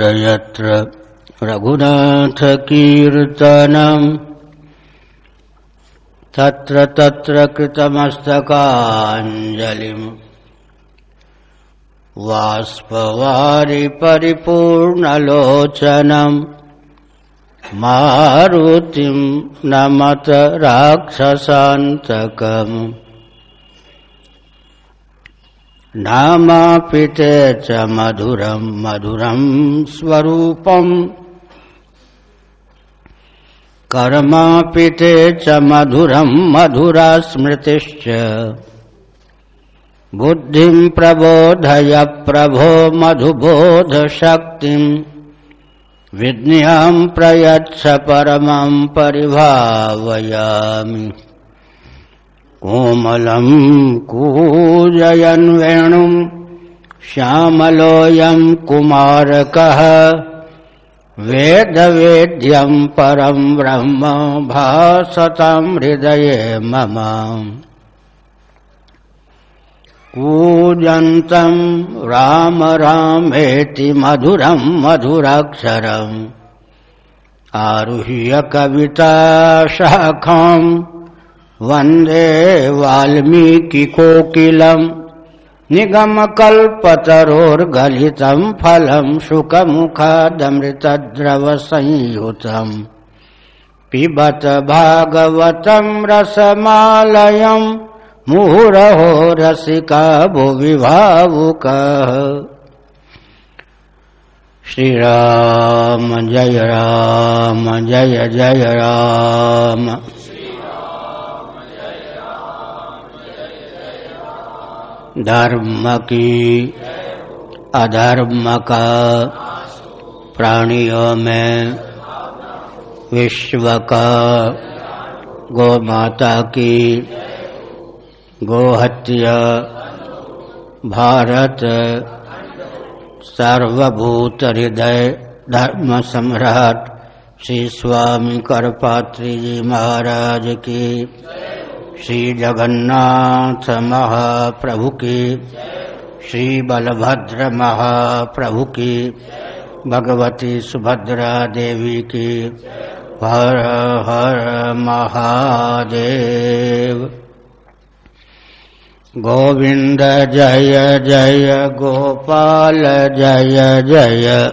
यत्र रघुनाथकीर्तनम्। तत्र तत्र कृतमस्तकाञ्जलिम्। वाष्पवारि परिपूर्णलोचनम् मारुतिम् नमत राक्षसान्तकम् नामापिते च मधुरं मधुरं स्वरूपम्। कर्मापिते च मधुरं मधुरा स्मृतिश्च बुद्धिं प्रबोधय प्रभो मधुबोधशक्तिम्। विज्ञां प्रयच्छ परमं परिभावयामि कोमलम् कूजयन् वेणुम् श्यामलोऽयम् कुमारकः वेदवेद्यम् परम् ब्रह्म भासताम् हृदये मम। कूजन्तम् राम रामेति मधुरम् मधुराक्षरम्। आरुह्य कविता शाखाम् वंदे वाल्मीकिकोकिलम् निगमकल्पतरोर्गलितम् फलम् शुकमुखादमृतद्रवसंयुतम्। पिबत भागवतम् रसमालयम् मुहुरहो रसिका भुवि भावुकः श्रीराम जय राम जय जय राम। धर्म की अधर्म का प्राणियों में विश्व का गौ माता की गोहत्या भारत सर्वभूत हृदय धर्म सम्राट श्री स्वामी करपात्री जी महाराज की श्री जगन्नाथ महाप्रभु की श्री बलभद्र महाप्रभु की भगवती सुभद्रा देवी की हर हर महादेव। गोविंद जय जय, गोपाल जय जय।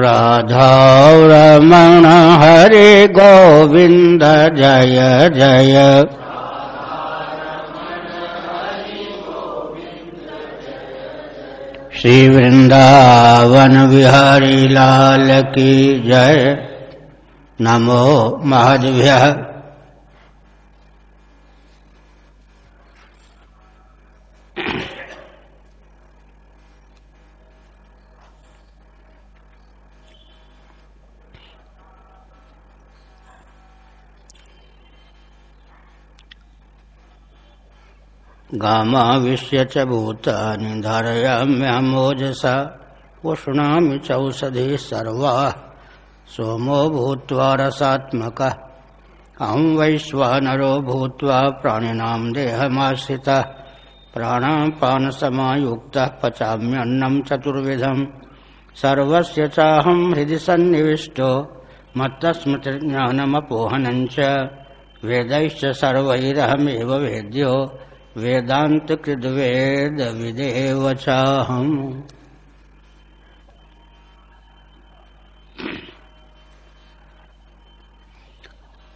राधा रमण हरे गोविंद जय जय। श्री वृंदावन बिहारी लाल की जय। नमो महादेव्य गामाविश्य च भूतानि धारयाम्यहमोजसा उष्णामि चौषधिः सर्वाः। सोमो भूत्वा रसात्मकः। अहं वैश्वानरो भूत्वा प्राणिनां देहमाश्रितः। प्राणापानसमायुक्तः पचाम्यन्नं चतुर्विधम्। सर्वस्य चाहं हृदि सन्निविष्टो। मत्तस्मृतिज्ञानमपोहनञ्च वेदैश्च सर्वैरहमेव वेद्यो। वेदांत कृद्वेद विदेव चाहम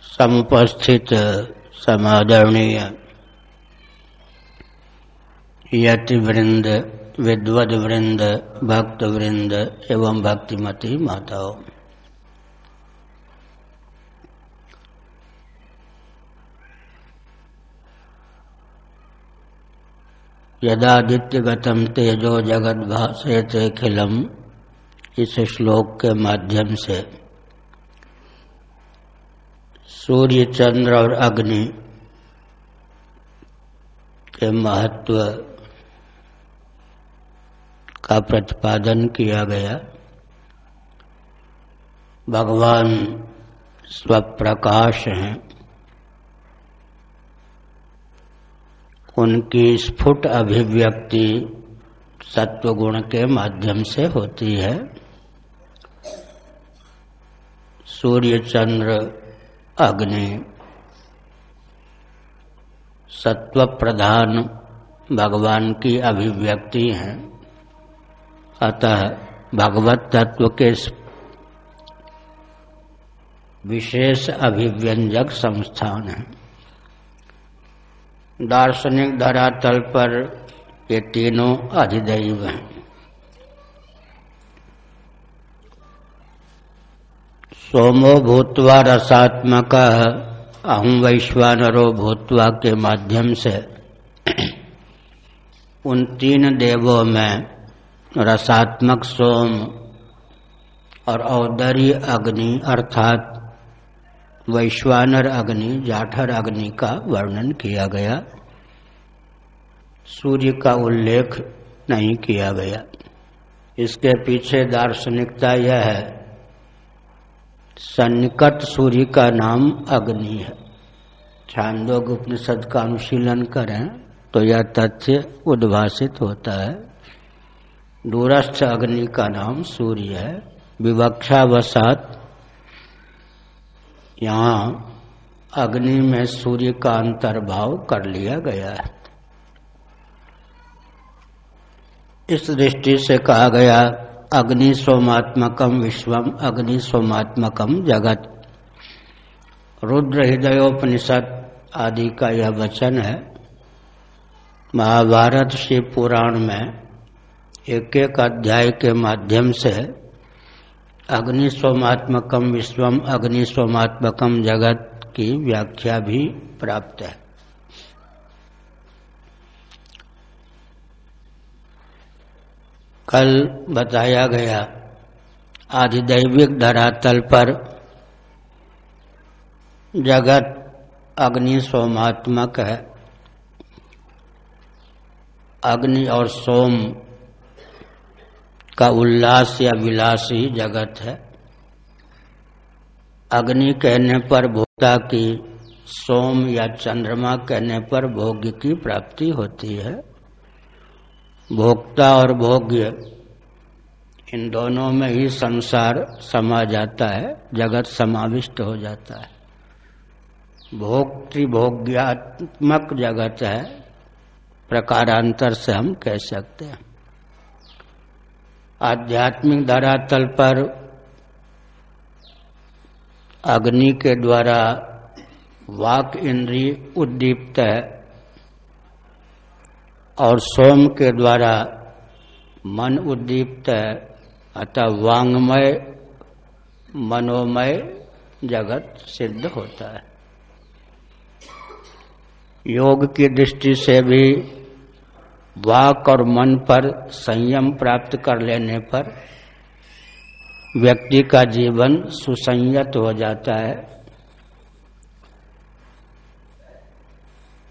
समुपस्थित समादरणीय यति वृंद विद्वद वृंद भक्त वृंद एवं भक्तिमती माताओं। यदादित्यगतम तेजो जगत भाषे खिलम इस श्लोक के माध्यम से। सूर्य चंद्र और अग्नि के महत्व का प्रतिपादन किया गया। भगवान स्वप्रकाश हैं। उनकी स्फुट अभिव्यक्ति सत्वगुण के माध्यम से होती है। सूर्य चंद्र अग्नि सत्व प्रधान भगवान की अभिव्यक्ति है। अतः भगवत तत्व के विशेष अभिव्यंजक संस्थान है। दार्शनिक धरातल पर ये तीनों अधिदैव हैं। सोमो भूतवा रसात्मक अहम वैश्वानरो भूतवा के माध्यम से। उन तीन देवों में रसात्मक सोम और औदरी अग्नि अर्थात वैश्वानर अग्नि, जाठर अग्नि का वर्णन किया गया। सूर्य का उल्लेख नहीं किया गया। इसके पीछे दार्शनिकता यह है, सन्निकट सूर्य का नाम अग्नि है। छांदोग उपनिषद का अनुशीलन करें तो यह तथ्य उद्भाषित होता है। दूरस्थ अग्नि का नाम सूर्य है विवक्षावसात यहाँ अग्नि में सूर्य का अंतर्भाव कर लिया गया है। इस दृष्टि से कहा गया, अग्नि सोमात्मकम विश्वम, अग्नि सोमात्मकम जगत। रुद्र हृदयोपनिषद आदि का यह वचन है। महाभारत शिव पुराण में एक एक अध्याय के माध्यम से अग्नि सोमात्मकम विश्वम अग्नि सोमात्मकम जगत की व्याख्या भी प्राप्त है। कल बताया गया आधिदैविक धरातल पर जगत अग्नि सोमात्मक है। अग्नि और सोम का उल्लास या विलास ही जगत है। अग्नि कहने पर भोक्ता की, सोम या चंद्रमा कहने पर भोग्य की प्राप्ति होती है। भोक्ता और भोग्य, इन दोनों में ही संसार समा जाता है, जगत समाविष्ट हो जाता है। भोक्ति भोग्यात्मक जगत है, प्रकारांतर से हम कह सकते हैं। आध्यात्मिक धरातल पर अग्नि के द्वारा वाक इंद्रिय उद्दीप्त है और सोम के द्वारा मन उद्दीप्त है, अतः वांगमय मनोमय जगत सिद्ध होता है। योग की दृष्टि से भी वाक और मन पर संयम प्राप्त कर लेने पर व्यक्ति का जीवन सुसंयत हो जाता है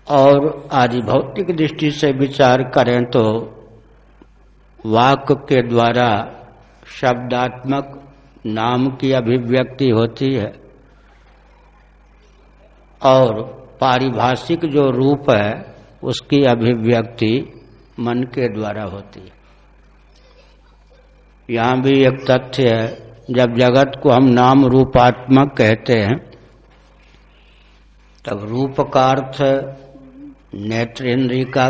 और आदि भौतिक दृष्टि से विचार करें तो वाक के द्वारा शब्दात्मक नाम की अभिव्यक्ति होती है और पारिभाषिक जो रूप है उसकी अभिव्यक्ति मन के द्वारा होती है। यहाँ भी एक तथ्य है, जब जगत को हम नाम रूपात्मक कहते हैं, तब रूप का अर्थ नेत्र इंद्री का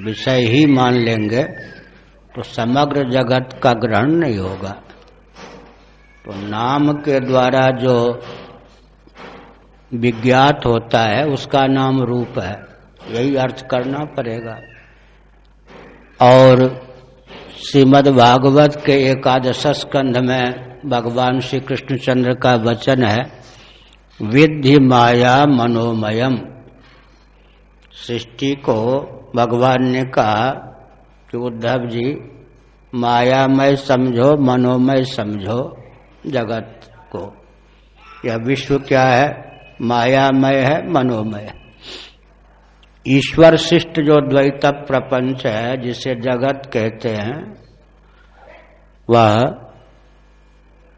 विषय ही मान लेंगे तो समग्र जगत का ग्रहण नहीं होगा। तो नाम के द्वारा जो विज्ञात होता है, उसका नाम रूप है। यही अर्थ करना पड़ेगा। और श्रीमद भागवत के एकादश स्कंध में भगवान श्री कृष्णचंद्र का वचन है विधि माया मनोमयम। सृष्टि को भगवान ने कहा, कि उद्धव जी, मायामय समझो, मनोमय समझो जगत को। यह विश्व क्या है? मायामय है, मनोमय। ईश्वर शिष्ट जो द्वैत प्रपंच है, जिसे जगत कहते हैं, वह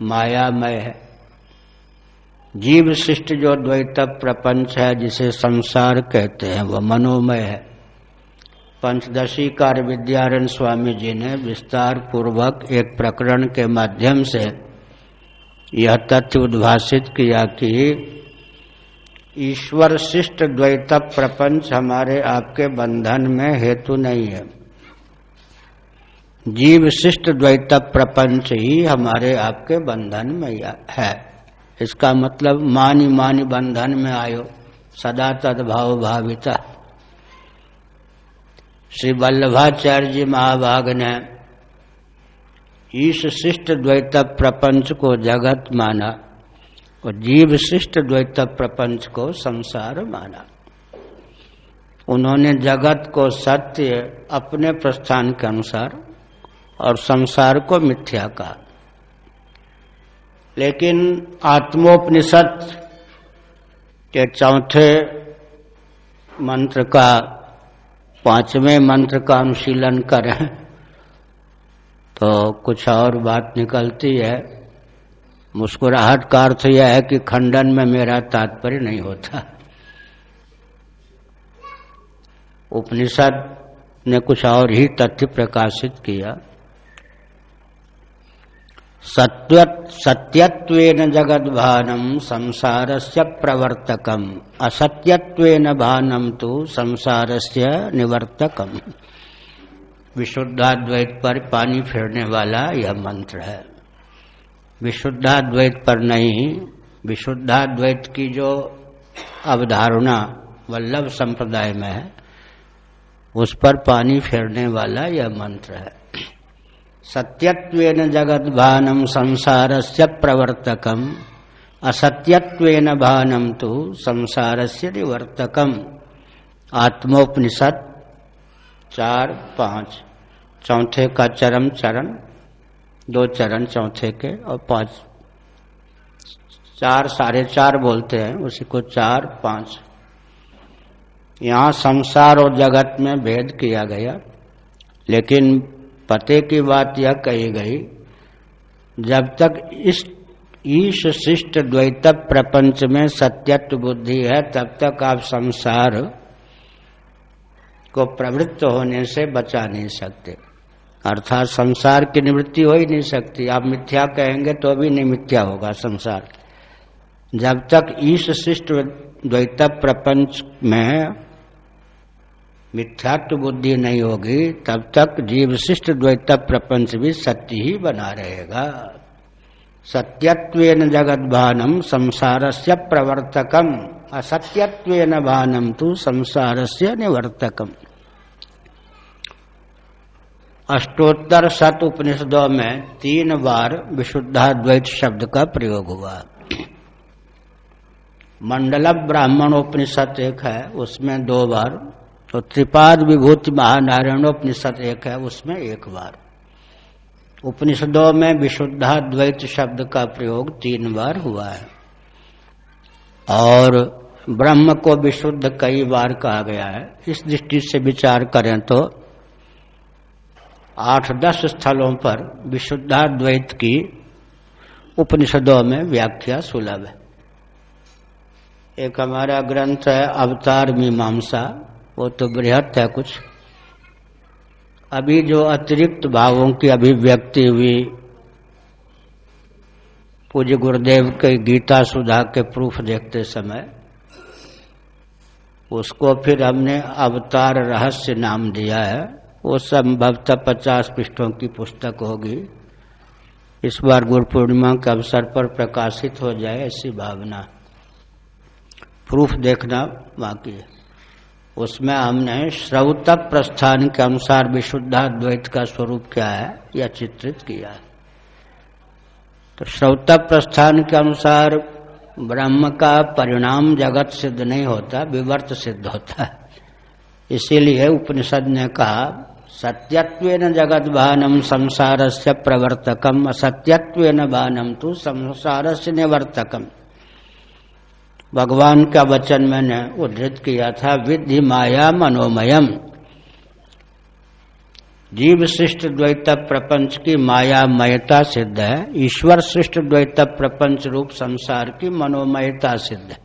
मायामय है। जीव शिष्ट जो द्वैत प्रपंच है, जिसे संसार कहते हैं, वह मनोमय है। पंचदशी कार्य विद्यारण स्वामी जी ने विस्तार पूर्वक एक प्रकरण के माध्यम से यह तथ्य उद्भाषित किया कि ईश्वर शिष्ट द्वैत प्रपंच हमारे आपके बंधन में हेतु नहीं है। जीव शिष्ट द्वैत प्रपंच ही हमारे आपके बंधन में है। इसका मतलब मानी मानी बंधन में आयो, सदा तदभाव भाविता। श्री वल्लभाचार्य जी महाभाग ने इस शिष्ट द्वैत प्रपंच को जगत माना। और जीव शिष्ट द्वैत प्रपंच को संसार माना। उन्होंने जगत को सत्य अपने प्रस्थान के अनुसार और संसार को मिथ्या कहा। लेकिन आत्मोपनिषद के चौथे मंत्र का, पाँचवें मंत्र का अनुशीलन करें तो कुछ और बात निकलती है। मुस्कुराहट का अर्थ यह है कि खंडन में मेरा तात्पर्य नहीं होता। उपनिषद ने कुछ और ही तथ्य प्रकाशित किया। सत्यत्वेन जगद भानम संसार से प्रवर्तकम। असत्यत्वेन भानम तो संसार से निवर्तकम। विशुद्धाद्वैत पर पानी फेरने वाला यह मंत्र है। विशुद्धाद्वैत पर नहीं, विशुद्धाद्वैत की जो अवधारणा वल्लभ संप्रदाय में है, उस पर पानी फेरने वाला यह मंत्र है। सत्यत्वेन जगत भानम संसार से प्रवर्तकम, असत्यत्वेन भानम तो संसार से निवर्तकम। आत्मोपनिषद चार पाँच, चौथे का चरम चरण दो चरण चौथे के और पाँच। चार, साढ़े चार बोलते हैं, उसी को चार, पाँच। यहाँ संसार और जगत में भेद किया गया, लेकिन पते की बात यह कही गई, जब तक इस ईश शिष्ट द्वैत प्रपंच में सत्यत्व बुद्धि है, तब तक आप संसार को प्रवृत्त होने से बचा नहीं सकते। अर्थात संसार की निवृत्ति हो ही नहीं सकती। आप मिथ्या कहेंगे तो भी नहीं मिथ्या होगा संसार। जब तक ईश शिष्ट द्वैत प्रपंच में मिथ्यात्व बुद्धि नहीं होगी, तब तक जीव शिष्ट द्वैत प्रपंच भी सत्य ही बना रहेगा। सत्यत्व जगत भानम संसार से प्रवर्तकम। असत्यत्व भानम तो संसार से निवर्तकम। अष्टोत्तर सत उपनिषदों में तीन बार विशुद्धाद्वैत शब्द का प्रयोग हुआ। मंडल ब्राह्मण उपनिषद एक है, उसमें दो बार तो त्रिपाद विभूति महानारायणोपनिषद एक है, उसमें एक बार। उपनिषदों में विशुद्धाद्वैत शब्द का प्रयोग तीन बार हुआ है। और ब्रह्म को विशुद्ध कई बार कहा गया है। इस दृष्टि से विचार करें तो आठ दस स्थलों पर विशुद्धाद्वैत की उपनिषदों में व्याख्या सुलभ है। एक हमारा ग्रंथ है, अवतार मीमांसा। वो तो बृहत है कुछ। अभी जो अतिरिक्त भावों की अभिव्यक्ति हुई, पूज्य गुरुदेव के गीता सुधा के प्रूफ देखते समय, उसको फिर हमने अवतार रहस्य नाम दिया है। वो संभवतः पचास पृष्ठों की पुस्तक होगी। इस बार गुरु पूर्णिमा के अवसर पर प्रकाशित हो जाए ऐसी भावना। प्रूफ देखना बाकी उसमें हमने श्रौत प्रस्थान के अनुसार विशुद्धाद्वैत का स्वरूप क्या है, यह चित्रित किया है। तो श्रौत प्रस्थान के अनुसार ब्रह्म का परिणाम जगत सिद्ध नहीं होता, विवर्त सिद्ध होता है। इसीलिए उपनिषद ने कहा सत्यत्व जगत भानम संसार से प्रवर्तकम असत्यत्व भानम तो संसार से निवर्तकम। भगवान का वचन मैंने उद्धृत किया था, विधि माया मनोमयम। जीव शिष्ट द्वैत प्रपंच की माया मयता सिद्ध है, ईश्वर सृष्ट द्वैत प्रपंच रूप संसार की मनोमयता सिद्ध है।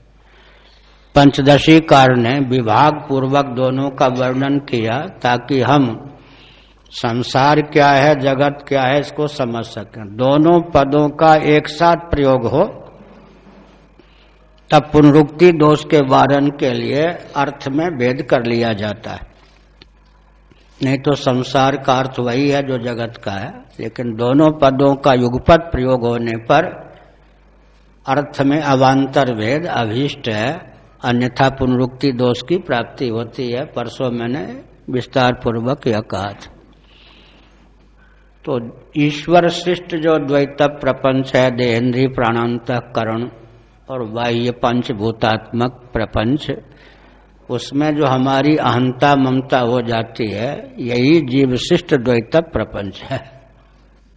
पंचदशी कार ने विभाग पूर्वक दोनों का वर्णन किया ताकि हम संसार क्या है, जगत क्या है, इसको समझ सकें। दोनों पदों का एक साथ प्रयोग हो, तब पुनरुक्ति दोष के वारण के लिए अर्थ में भेद कर लिया जाता है। नहीं तो संसार का अर्थ वही है जो जगत का है, लेकिन दोनों पदों का युगपत प्रयोग होने पर अर्थ में अवान्तर भेद, अभीष्ट है, अन्यथा पुनरुक्ति दोष की प्राप्ति होती है। परसों मैंने विस्तार पूर्वक यह कहा था। तो ईश्वर शिष्ट जो द्वैत प्रपंच है, देहेंद्री प्राणांत करण और बाह्य पंचभूतात्मक प्रपंच, उसमें जो हमारी अहंता ममता हो जाती है, यही जीव शिष्ट द्वैत प्रपंच है।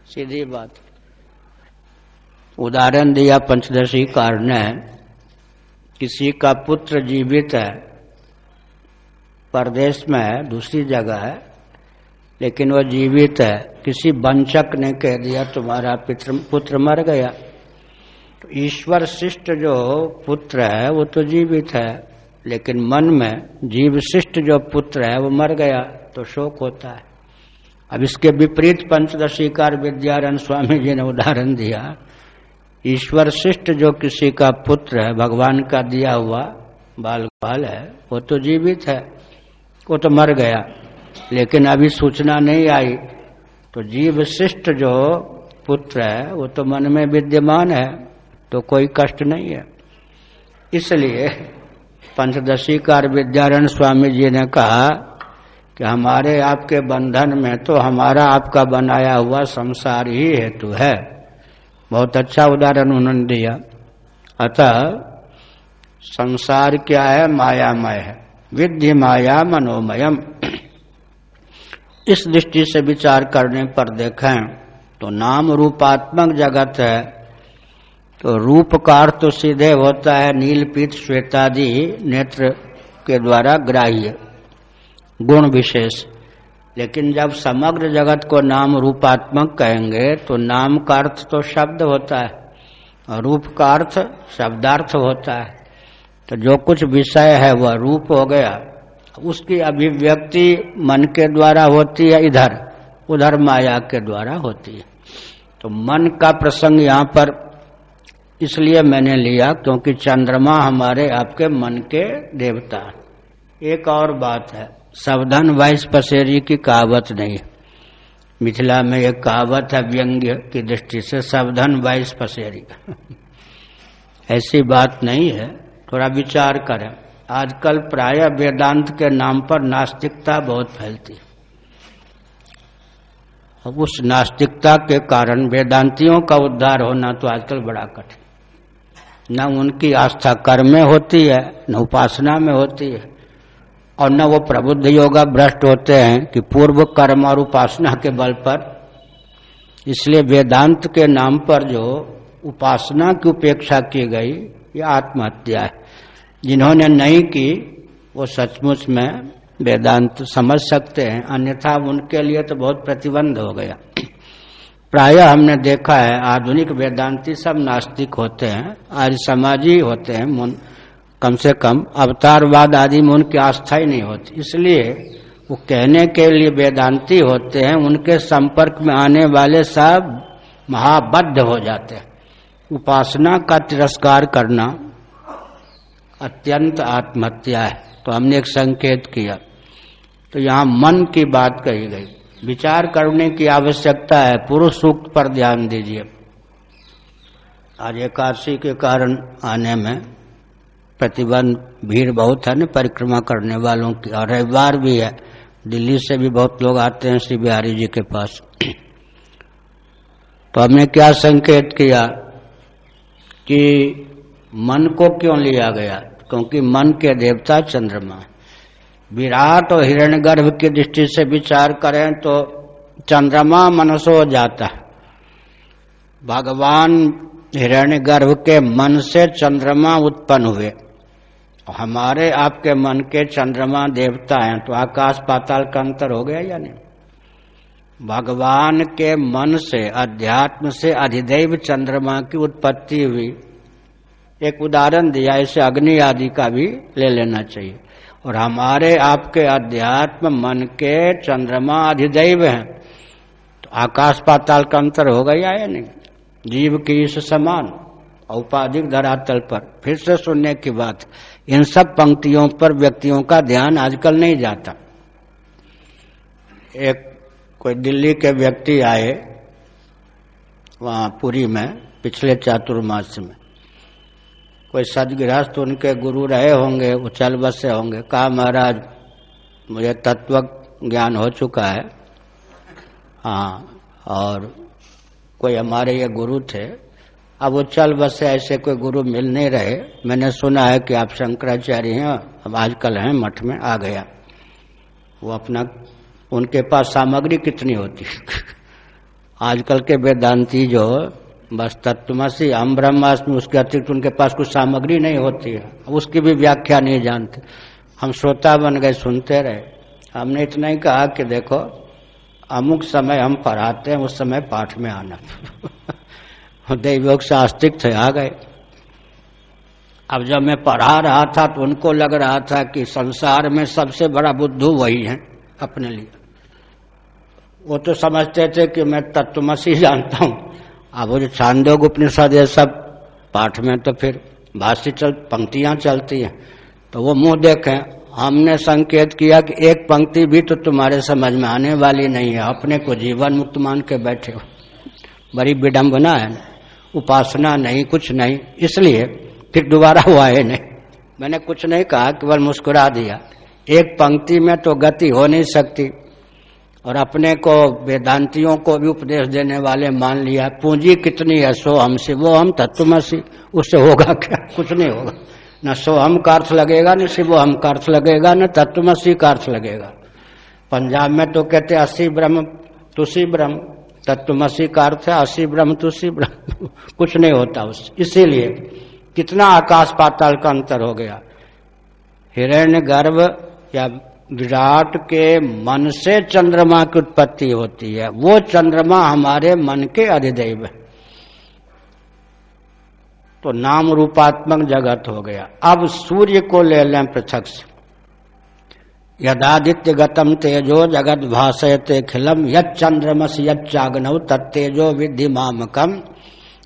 सीधी बात। उदाहरण दिया पंचदशी कारण है, किसी का पुत्र जीवित है, परदेश में है, दूसरी जगह है लेकिन वह जीवित है। किसी वंशक ने कह दिया, तुम्हारा पित्र पुत्र मर गया। तो ईश्वर शिष्ट जो पुत्र है, वो तो जीवित है। लेकिन मन में जीव शिष्ट जो पुत्र है, वो मर गया तो शोक होता है। अब इसके विपरीत पंचदशीकार विद्यारण स्वामी जी ने उदाहरण दिया। ईश्वर शिष्ट जो किसी का पुत्र है, भगवान का दिया हुआ बाल बाल है, वो तो जीवित है। वो तो मर गया। लेकिन अभी सूचना नहीं आई। तो जीव शिष्ट जो पुत्र है, वो तो मन में विद्यमान है तो कोई कष्ट नहीं है। इसलिए पंचदशी कार विद्यारण स्वामी जी ने कहा कि हमारे आपके बंधन में तो हमारा आपका बनाया हुआ संसार ही हेतु है। बहुत अच्छा उदाहरण उन्होंने दिया। अतः संसार क्या है? मायामय है। विद्य माया मनोमयम। इस दृष्टि से विचार करने पर देखें तो नाम रूपात्मक जगत है तो रूप का अर्थ तो सीधे होता है, नील, पीत श्वेतादि नेत्र के द्वारा ग्राह्य, गुण विशेष। लेकिन जब समग्र जगत को नाम रूपात्मक कहेंगे तो नाम का अर्थ तो शब्द होता है, और रूप का अर्थ शब्दार्थ होता है। तो जो कुछ विषय है, वह रूप हो गया। उसकी अभिव्यक्ति मन के द्वारा होती है, इधर। उधर माया के द्वारा होती है। तो मन का प्रसंग यहाँ पर इसलिए मैंने लिया क्योंकि चंद्रमा हमारे आपके मन के देवता एक और बात है, सावधान वाइस पसेरी की कहावत नहीं मिथिला में एक कहावत है, व्यंग्य की दृष्टि से सावधान वाइस पसेरी। ऐसी बात नहीं है, थोड़ा विचार करें। आजकल प्राय वेदांत के नाम पर नास्तिकता बहुत फैलती है। उस नास्तिकता के कारण वेदांतियों का उद्धार होना तो आजकल बड़ा कठिन न उनकी आस्था कर्म में होती है, न उपासना में होती है, और न वो प्रबुद्ध योगा भ्रष्ट होते हैं कि पूर्व कर्म और उपासना के बल पर। इसलिए वेदांत के नाम पर जो उपासना की उपेक्षा की गई, ये आत्महत्या है। जिन्होंने नहीं की, वो सचमुच में वेदांत समझ सकते हैं। अन्यथा उनके लिए तो बहुत प्रतिबंध हो गया। प्राय हमने देखा है, आधुनिक वेदांती सब नास्तिक होते हैं आज समाजी होते हैं, मन कम से कम अवतारवाद आदि में उनकी आस्था ही नहीं होती। इसलिए वो कहने के लिए वेदांती होते हैं, उनके संपर्क में आने वाले सब महाबद्ध हो जाते हैं। उपासना का तिरस्कार करना अत्यंत आत्महत्या है। तो हमने एक संकेत किया। तो यहाँ मन की बात कही गई। विचार करने की आवश्यकता है। पुरुष सूक्त पर ध्यान दीजिए। आज एकादशी के कारण आने में प्रतिबंध, भीड़ बहुत है ना, परिक्रमा करने वालों की। और रविवार भी है। दिल्ली से भी बहुत लोग आते हैं श्री बिहारी जी के पास। तो हमने क्या संकेत किया कि मन को क्यों लिया गया? क्योंकि मन के देवता चंद्रमा विराट और हिरण्यगर्भ की दृष्टि से विचार करें तो चंद्रमा मनसो जाता भगवान हिरण्यगर्भ के मन से चंद्रमा उत्पन्न हुए। हमारे आपके मन के चंद्रमा देवता हैं तो आकाश पाताल का अंतर हो गया या नहीं? भगवान के मन से, अध्यात्म से अधिदेव चंद्रमा की उत्पत्ति हुई। एक उदाहरण दिया, इसे अग्नि आदि का भी ले लेना चाहिए। और हमारे आपके अध्यात्म मन के चंद्रमा अधिदैव हैं। तो आकाश पाताल का अंतर हो गया या नहीं? जीव की इस समान, औपाधिक धरातल पर। फिर से सुनने की बात, इन सब पंक्तियों पर व्यक्तियों का ध्यान आजकल नहीं जाता। एक कोई दिल्ली के व्यक्ति आए, वहाँ पुरी में, पिछले चातुर्मास में। कोई सदगृहस्थ उनके गुरु रहे होंगे चल बसे होंगे। कहा, महाराज, मुझे तत्व ज्ञान हो चुका है। हाँ और कोई हमारे ये गुरु थे। अब चल बसे ऐसे कोई गुरु मिल नहीं रहे। मैंने सुना है कि आप शंकराचार्य हैं, अब आजकल हैं, मठ में आ गया। वो अपना, उनके पास सामग्री कितनी होती? आजकल के वेदांती जो बस तत्वमसी, हम ब्रह्मास्मि, उसके अतिरिक्त उनके पास कुछ सामग्री नहीं होती है। उसकी भी व्याख्या नहीं जानते। हम श्रोता बन गए, सुनते रहे। हमने इतना ही कहा कि देखो, अमुक समय हम पढ़ाते हैं, उस समय पाठ में आना। दैवयोग से आस्तिक थे, आ गए। अब जब मैं पढ़ा रहा था तो उनको लग रहा था कि संसार में सबसे बड़ा बुद्धू वही है, अपने लिए। वो तो समझते थे कि मैं तत्वमसी जानता हूँ। अब वो जो छांदोग उपनिषद ये सब पाठ में तो फिर भाष्य चल, पंक्तियाँ चलती हैं। तो वो मुँह देखें, हमने संकेत किया कि एक पंक्ति भी तो तुम्हारे समझ में आने वाली नहीं है। अपने को जीवन मुक्त मान के बैठे हो। बड़ी विडम्बना है उपासना नहीं, कुछ नहीं। इसलिए फिर दोबारा हुआ है नहीं। मैंने कुछ नहीं कहा, केवल मुस्कुरा दिया। एक पंक्ति में तो गति हो नहीं सकती। और अपने को वेदांतियों को भी उपदेश देने वाले मान लिया, पूंजी कितनी है, सो हमसे वो हम तत्वमसी, उससे होगा क्या? कुछ नहीं होगा। न सो हम का अर्थ लगेगा, न शिवो हम का अर्थ लगेगा, न तत्वमसी का अर्थ लगेगा। पंजाब में तो कहते असी ब्रह्म तुसी ब्रह्म, तत्वमसी का अर्थ है, असी ब्रह्म तुसी ब्रह्म। कुछ नहीं होता उससे इसीलिए कितना आकाश पाताल का अंतर हो गया। हिरण्य गर्भ या विराट के मन से चंद्रमा की उत्पत्ति होती है। वो चंद्रमा हमारे मन के अधिदेव है। तो नाम रूपात्मक जगत हो गया। अब सूर्य को ले लें पृथक से यदादित्य गतम तेजो जगत भाषयते खिलम। यद चंद्रमस यद चागनव तत्तेजो विधि मामकम।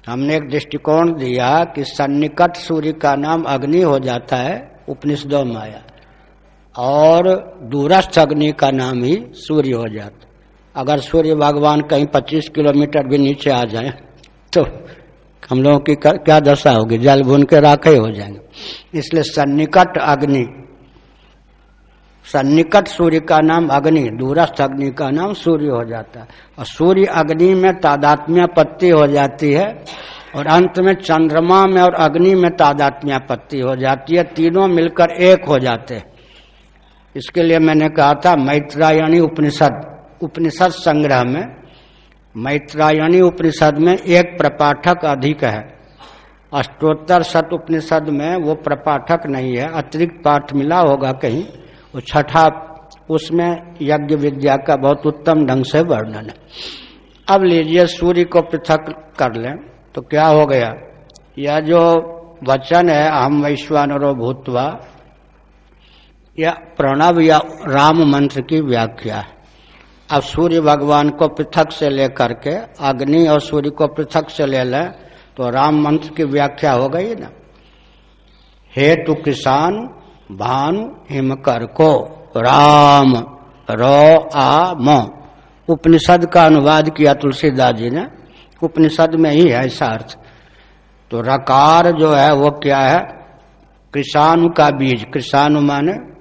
हमने एक दृष्टिकोण दिया कि सन्निकट सूर्य का नाम अग्नि हो जाता है। उपनिषदों में आया। और दूरस्थ अग्नि का नाम ही सूर्य हो जाता। अगर सूर्य भगवान कहीं 25 किलोमीटर भी नीचे आ जाए तो हम लोगों की क्या दशा होगी? जल भून के राखे हो जाएँगे। इसलिए सन्निकट अग्नि, सन्निकट सूर्य का नाम अग्नि दूरस्थ अग्नि का नाम सूर्य हो जाता है। और सूर्य अग्नि में तादात्म्यपत्ति हो जाती है, और अंत में चंद्रमा में और अग्नि में तादात्म्यपत्ति हो जाती है। तीनों मिलकर एक हो जाते हैं। इसके लिए मैंने कहा था मैत्रायणी उपनिषद उपनिषद संग्रह में, मैत्रायणी उपनिषद में एक प्रपाठक अधिक है। अष्टोत्तर शत उपनिषद में वो प्रपाठक नहीं है, अतिरिक्त पाठ मिला होगा कहीं, वो छठा, उसमें यज्ञ विद्या का बहुत उत्तम ढंग से वर्णन है। अब लीजिए सूर्य को पृथक कर लें तो क्या हो गया? यह जो वचन है अहम वैश्वानरो भूतवा या प्रणव या राम मंत्र की व्याख्या है। अब सूर्य भगवान को पृथक से लेकर के अग्नि और सूर्य को पृथक से ले लें तो राम मंत्र की व्याख्या हो गई ना। हेतु किसान, भानु हिमकर को। राम, रो, आ, म। उपनिषद का अनुवाद किया तुलसीदास जी ने। उपनिषद में ही है ऐसा अर्थ। तो रकार जो है वो क्या है? कृषाणु का बीज। कृषाणु माने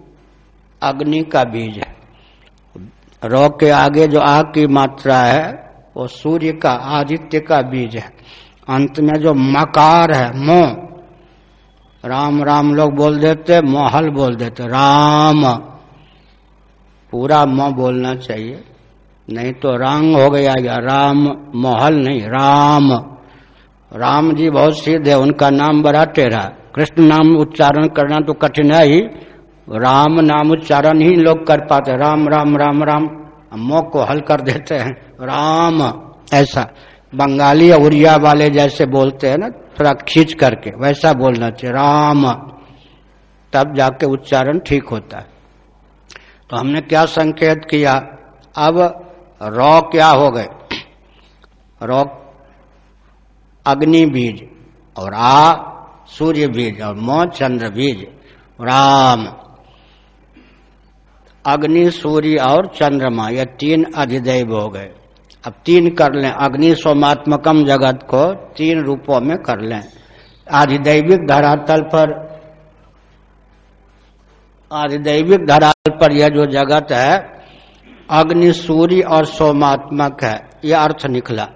अग्नि का बीज है। रौ के आगे जो आग की मात्रा है, वो सूर्य का आदित्य का बीज है। अंत में जो मकार है मो राम राम लोग बोल देते, मोहल बोल देते, राम। पूरा म बोलना चाहिए। नहीं तो रांग हो गया या राम, मोहल नहीं, राम। राम जी बहुत सिद्ध है, उनका नाम बड़ा टेढ़ा। कृष्ण नाम उच्चारण करना तो कठिन है ही राम नाम उच्चारण ही लोग कर पाते राम राम राम राम। मो को हल कर देते हैं। राम, ऐसा। बंगाली या उड़िया वाले जैसे बोलते हैं ना, थोड़ा खींच करके, वैसा बोलना चाहिए। राम। तब जाके उच्चारण ठीक होता है। तो हमने क्या संकेत किया? अब रॉ क्या हो गए? रॉ अग्नि बीज और आ सूर्य बीज और मो चंद्र बीज। राम। अग्नि, सूर्य और चंद्रमा, ये तीन अधिदेव हो गए। अब तीन कर लें। अग्नि सोमात्मकम जगत को तीन रूपों में कर लें। आधिदैविक धरातल पर, आधिदैविक धरातल पर यह जो जगत है, अग्नि, सूर्य और सोमात्मक है यह अर्थ निकला।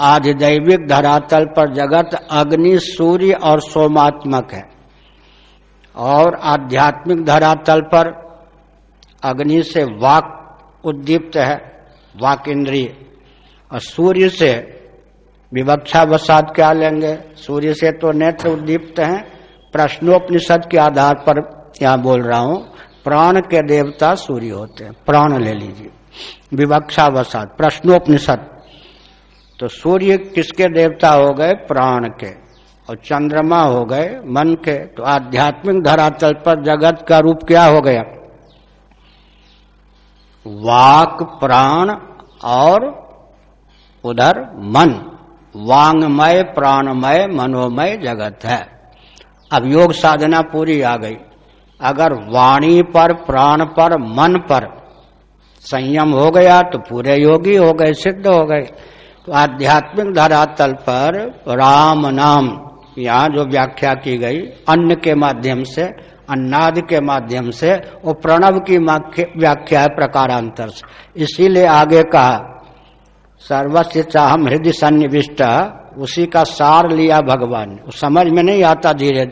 आधिदैविक धरातल पर जगत अग्नि, सूर्य और सोमात्मक है। और आध्यात्मिक धरातल पर अग्नि से वाक उद्दीप्त है वाक इंद्रिय और सूर्य से विवक्षा वसाद क्या लेंगे? सूर्य से तो नेत्र उद्दीप्त हैं। प्रश्नोपनिषद के आधार पर यहाँ बोल रहा हूँ, प्राण के देवता सूर्य होते हैं। प्राण ले लीजिए। विवक्षा वसाद प्रश्नोपनिषद। तो सूर्य किसके देवता हो गए? प्राण के। और चंद्रमा हो गए, मन के। तो आध्यात्मिक धरातल पर जगत का रूप क्या हो गया? वाक प्राण और उधर मन। वांगमय, प्राणमय, मनोमय जगत है। अब योग साधना पूरी आ गई। अगर वाणी पर, प्राण पर, मन पर संयम हो गया तो पूरे योगी हो गए, सिद्ध हो गए। तो आध्यात्मिक धरातल पर राम नाम, यहाँ जो व्याख्या की गई अन्न के माध्यम से अन्नाद के माध्यम से वो प्रणव की व्याख्या है प्रकारांतर से। इसीलिए आगे कहा सर्वस्व चाहम हृदय सन्निविष्ट, उसी का सार लिया भगवान समझ में नहीं आता धीरे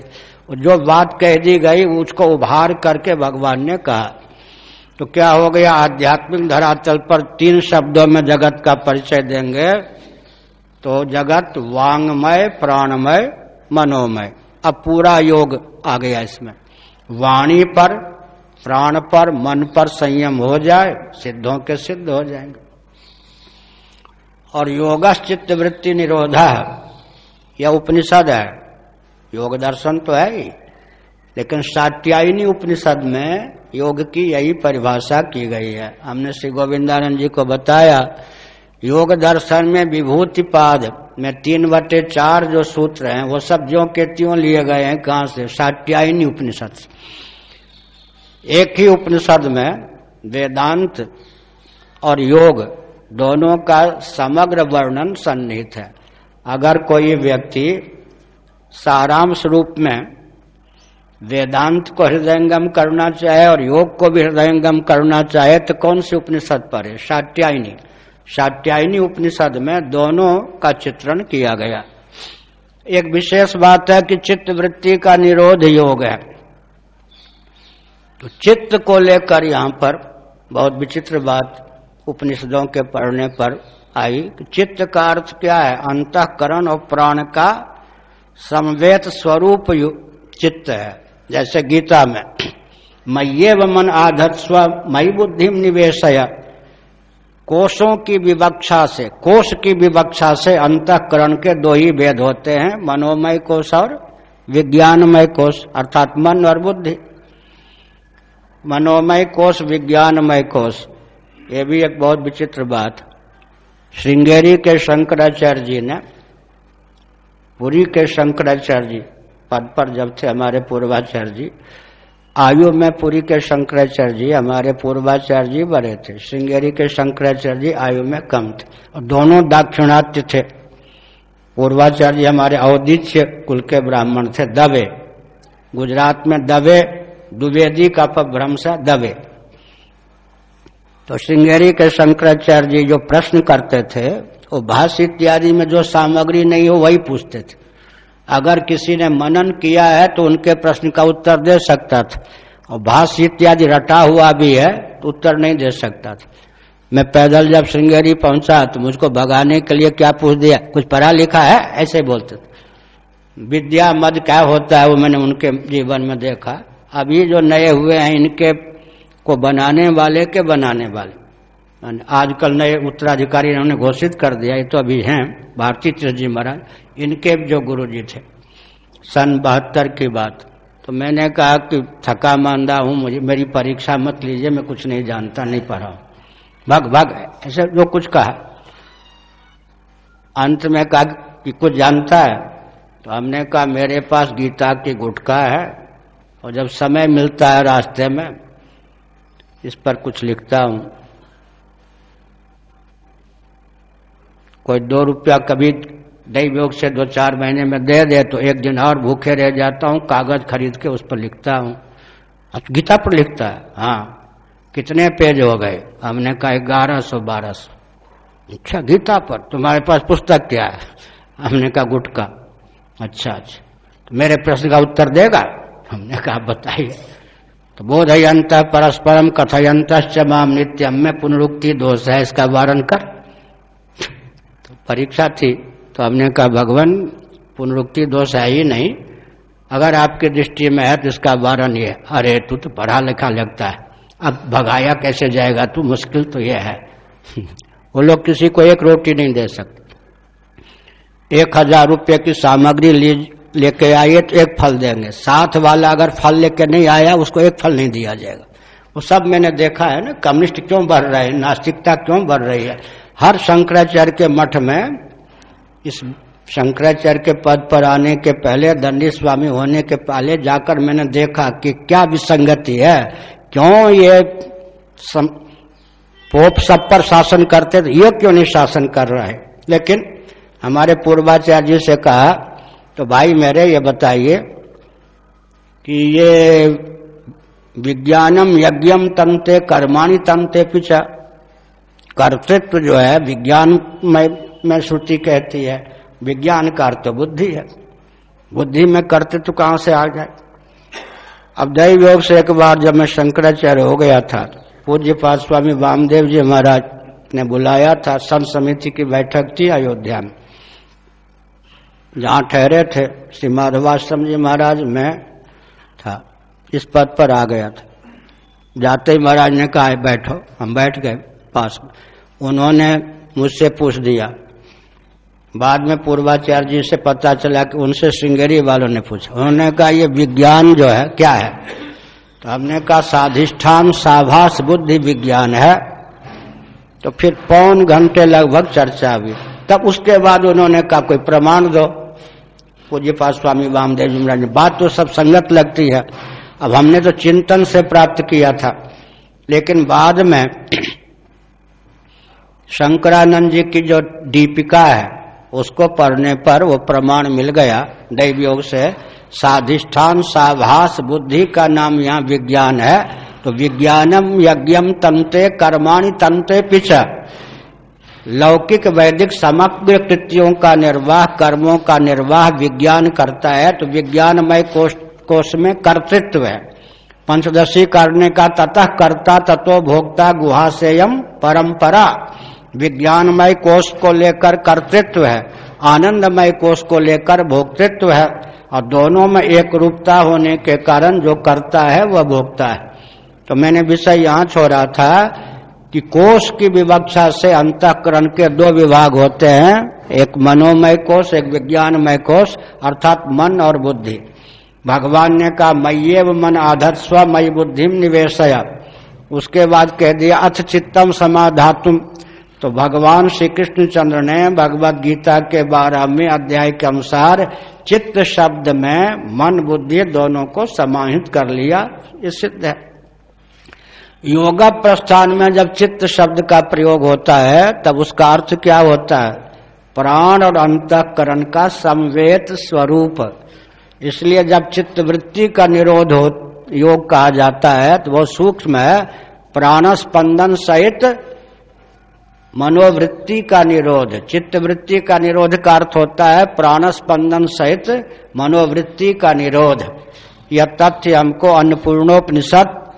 जो बात कह दी गई, उसको उभार करके भगवान ने कहा। तो क्या हो गया, आध्यात्मिक धरातल पर तीन शब्दों में जगत का परिचय देंगे। तो जगत वांगमय, प्राणमय, मनोमय। अब पूरा योग आ गया इसमें। वाणी पर, प्राण पर, मन पर संयम हो जाए, सिद्धों के सिद्ध हो जाएँगे। और योगस चित्त वृत्ति निरोधा यह उपनिषद है। योग दर्शन तो है ही, लेकिन सात्यायनी उपनिषद में योग की यही परिभाषा की गई है। हमने श्री गोविंदानंद जी को बताया, योग दर्शन में विभूति पाद में तीन बटे चार जो सूत्र हैं, वो सब जो के त्यों लिए गए हैं, कहाँ से? सात्यायनी उपनिषद एक ही उपनिषद में वेदांत और योग दोनों का समग्र वर्णन सन्निहित है। अगर कोई व्यक्ति सारांश रूप में वेदांत को हृदयंगम करना चाहे और योग को भी हृदयंगम करना चाहे तो कौन सी उपनिषद पर है? सात्यायनी। सात्यायनी उपनिषद में दोनों का चित्रण किया गया। एक विशेष बात है कि चित्त वृत्ति का निरोध योग है। तो चित्त को लेकर यहाँ पर बहुत विचित्र बात उपनिषदों के पढ़ने पर आई कि चित्त का अर्थ क्या है? अंतकरण और प्राण का समवेत स्वरूप चित्त है। जैसे गीता में व मन आधत्स्व मई बुद्धि निवेशय। कोषों की विवक्षा से कोष की विवक्षा से अंतकरण के दो ही भेद होते हैं, मनोमय कोष और विज्ञानमय कोष अर्थात मन और बुद्धि। मनोमय कोष विज्ञानमय कोष ये भी एक बहुत विचित्र बात। श्रृंगेरी के शंकराचार्य जी ने, पुरी के शंकराचार्य जी, पद पर जब थे हमारे पूर्वाचार्य जी आयु में पुरी के शंकराचार्य जी, हमारे पूर्वाचार्य जी बड़े थे, श्रृंगेरी के शंकराचार्य जी आयु में कम थे, और दोनों दाक्षिणात्य थे। पूर्वाचार्य जी हमारे अवदित्य कुल के ब्राह्मण थे दबे गुजरात में दबे द्विवेदी का अपभ्रंश है दबे तो श्रृंगेरी के शंकराचार्य जी जो प्रश्न करते थे, वो भाष्य इत्यादि में जो सामग्री नहीं हो, वही पूछते थे। अगर किसी ने मनन किया है तो उनके प्रश्न का उत्तर दे सकता था। और भाष्य इत्यादि रटा हुआ भी है तो उत्तर नहीं दे सकता था। मैं पैदल जब श्रृंगेरी पहुँचा तो मुझको भगाने के लिए क्या पूछ दिया? कुछ पढ़ा लिखा है? ऐसे बोलते थे। विद्या मद क्या होता है वो मैंने उनके जीवन में देखा। अभी जो नए हुए हैं, इनके को बनाने वाले के बनाने वाले। आजकल नए उत्तराधिकारी इन्होंने घोषित कर दिया, ये तो अभी हैं भारती तीर्थ जी महाराज, इनके जो गुरु जी थे, सन बहत्तर की बात। तो मैंने कहा कि थका मांदा हूँ, मुझे, मेरी परीक्षा मत लीजिए, मैं कुछ नहीं जानता, नहीं पढ़ा भग भग, ऐसे जो कुछ कहा। अंत में कहा कि कुछ जानता है तो हमने कहा, मेरे पास गीता की गुटका है, और जब समय मिलता है रास्ते में, इस पर कुछ लिखता हूँ। कोई दो रुपया कभी योग से दो चार महीने में दे दे तो एक दिन और भूखे रह जाता हूँ, कागज़ खरीद के उस पर लिखता हूँ। गीता पर लिखता है हाँ कितने पेज हो गए? हमने कहा ग्यारह सौ बारह सौ। अच्छा गीता पर, तुम्हारे पास पुस्तक क्या है? हमने कहा गुटका अच्छा अच्छा तो मेरे प्रश्न का उत्तर देगा? हमने कहा बताइए। तो बोधयंत परस्परम कथयंत माम नित्यम में पुनरुक्ति दोष है, इसका वारण कर। परीक्षा थी तो हमने कहा, भगवान, पुनरुक्ति दोष है ही नहीं। अगर आपकी दृष्टि में है तो इसका वारण ये, अरे, तू तो पढ़ा लिखा लगता है। अब भगाया कैसे जाएगा? तू मुश्किल तो यह है। वो लोग किसी को एक रोटी नहीं दे सकते। एक हज़ार रुपये की सामग्री लेके आइए तो एक फल देंगे। साथ वाला अगर फल लेके नहीं आया, उसको एक फल नहीं दिया जाएगा। वो सब मैंने देखा है ना, कम्युनिस्ट क्यों बढ़ रहे हैं? नास्तिकता क्यों बढ़ रही है? हर शंकराचार्य के मठ में इस शंकराचार्य के पद पर आने के पहले दंडी स्वामी होने के पहले जाकर मैंने देखा कि क्या विसंगति है। क्यों ये सम, पोप सब पर शासन करते थे? ये क्यों नहीं शासन कर रहा? है लेकिन हमारे पूर्वाचार्य जी से कहा तो भाई मेरे ये बताइए कि ये विज्ञानम यज्ञम तंते कर्माणी तंते पिछा कर्तृत्व जो है विज्ञान में, में श्रुति कहती है विज्ञान का अर्थ बुद्धि है। बुद्धि में कर्तृत्व कहाँ से आ जाए अब दैव योग से एक बार जब मैं शंकराचार्य हो गया था पूज्य पाठ स्वामी वामदेव जी महाराज ने बुलाया था संत समिति की बैठक थी अयोध्या में। जहाँ ठहरे थे श्री माधवाश्रम जी महाराज में था इस पद पर आ गया था। जाते ही महाराज ने कहा बैठो। हम बैठ गए। पास उन्होंने मुझसे पूछ दिया। बाद में पूर्वाचार्य जी से पता चला कि उनसे श्रृंगेरी वालों ने पूछा। उन्होंने कहा, ये विज्ञान जो है, क्या है? तो हमने कहा, साधिष्ठान साभास बुद्धि विज्ञान है। तो फिर पौन घंटे लगभग चर्चा हुई। तब उसके बाद उन्होंने कहा, कोई प्रमाण दो। पूज्य पास स्वामी वामदेव जी महाराज बात तो सब संगत लगती है। अब हमने तो चिंतन से प्राप्त किया था। लेकिन बाद में शंकरानंद जी की जो दीपिका है, उसको पढ़ने पर वो प्रमाण मिल गया दैव योग से, साधिष्ठान साभास बुद्धि का नाम यहाँ विज्ञान है तो विज्ञानम यज्ञम तंते कर्माणि तंते पिछा लौकिक वैदिक समग्र कृतियों का निर्वाह, कर्मों का निर्वाह विज्ञान करता है तो विज्ञानमय कोष कोष में कर्तृत्व है। पंचदशी करने का ततः कर्ता तत्व भोक्ता गुहा सेयम परंपरा। विज्ञानमय कोष को लेकर कर्तृत्व है, आनंदमय कोष को लेकर भोक्तृत्व है, और दोनों में एक रूपता होने के कारण जो करता है, वह भोगता है। तो मैंने विषय यहाँ छोड़ा था कि कोष की विवक्षा से अंतकरण के दो विभाग होते हैं, एक मनोमय कोष, एक विज्ञानमय कोष, अर्थात मन और बुद्धि। भगवान ने कहा, मय्यव मन आधर स्व मई बुद्धि निवेशया। उसके बाद कह दिया, अथ चित्तम समाधातुम। तो भगवान श्री कृष्ण चंद्र ने भगवत गीता के बारहवें अध्याय के अनुसार चित्त शब्द में मन बुद्धि दोनों को समाहित कर लिया। ये सिद्ध है। योगा प्रस्थान में जब चित्त शब्द का प्रयोग होता है, तब उसका अर्थ क्या होता है? प्राण और अंतकरण का समवेत स्वरूप। इसलिए जब चित्त वृत्ति का निरोध हो योग कहा जाता है तो वो सूक्ष्म है। प्राण स्पंदन सहित मनोवृत्ति का निरोध। चित्त वृत्ति का निरोध का अर्थ होता है प्राण स्पंदन सहित मनोवृत्ति का निरोध। यह तथ्य हमको अन्नपूर्णोपनिषद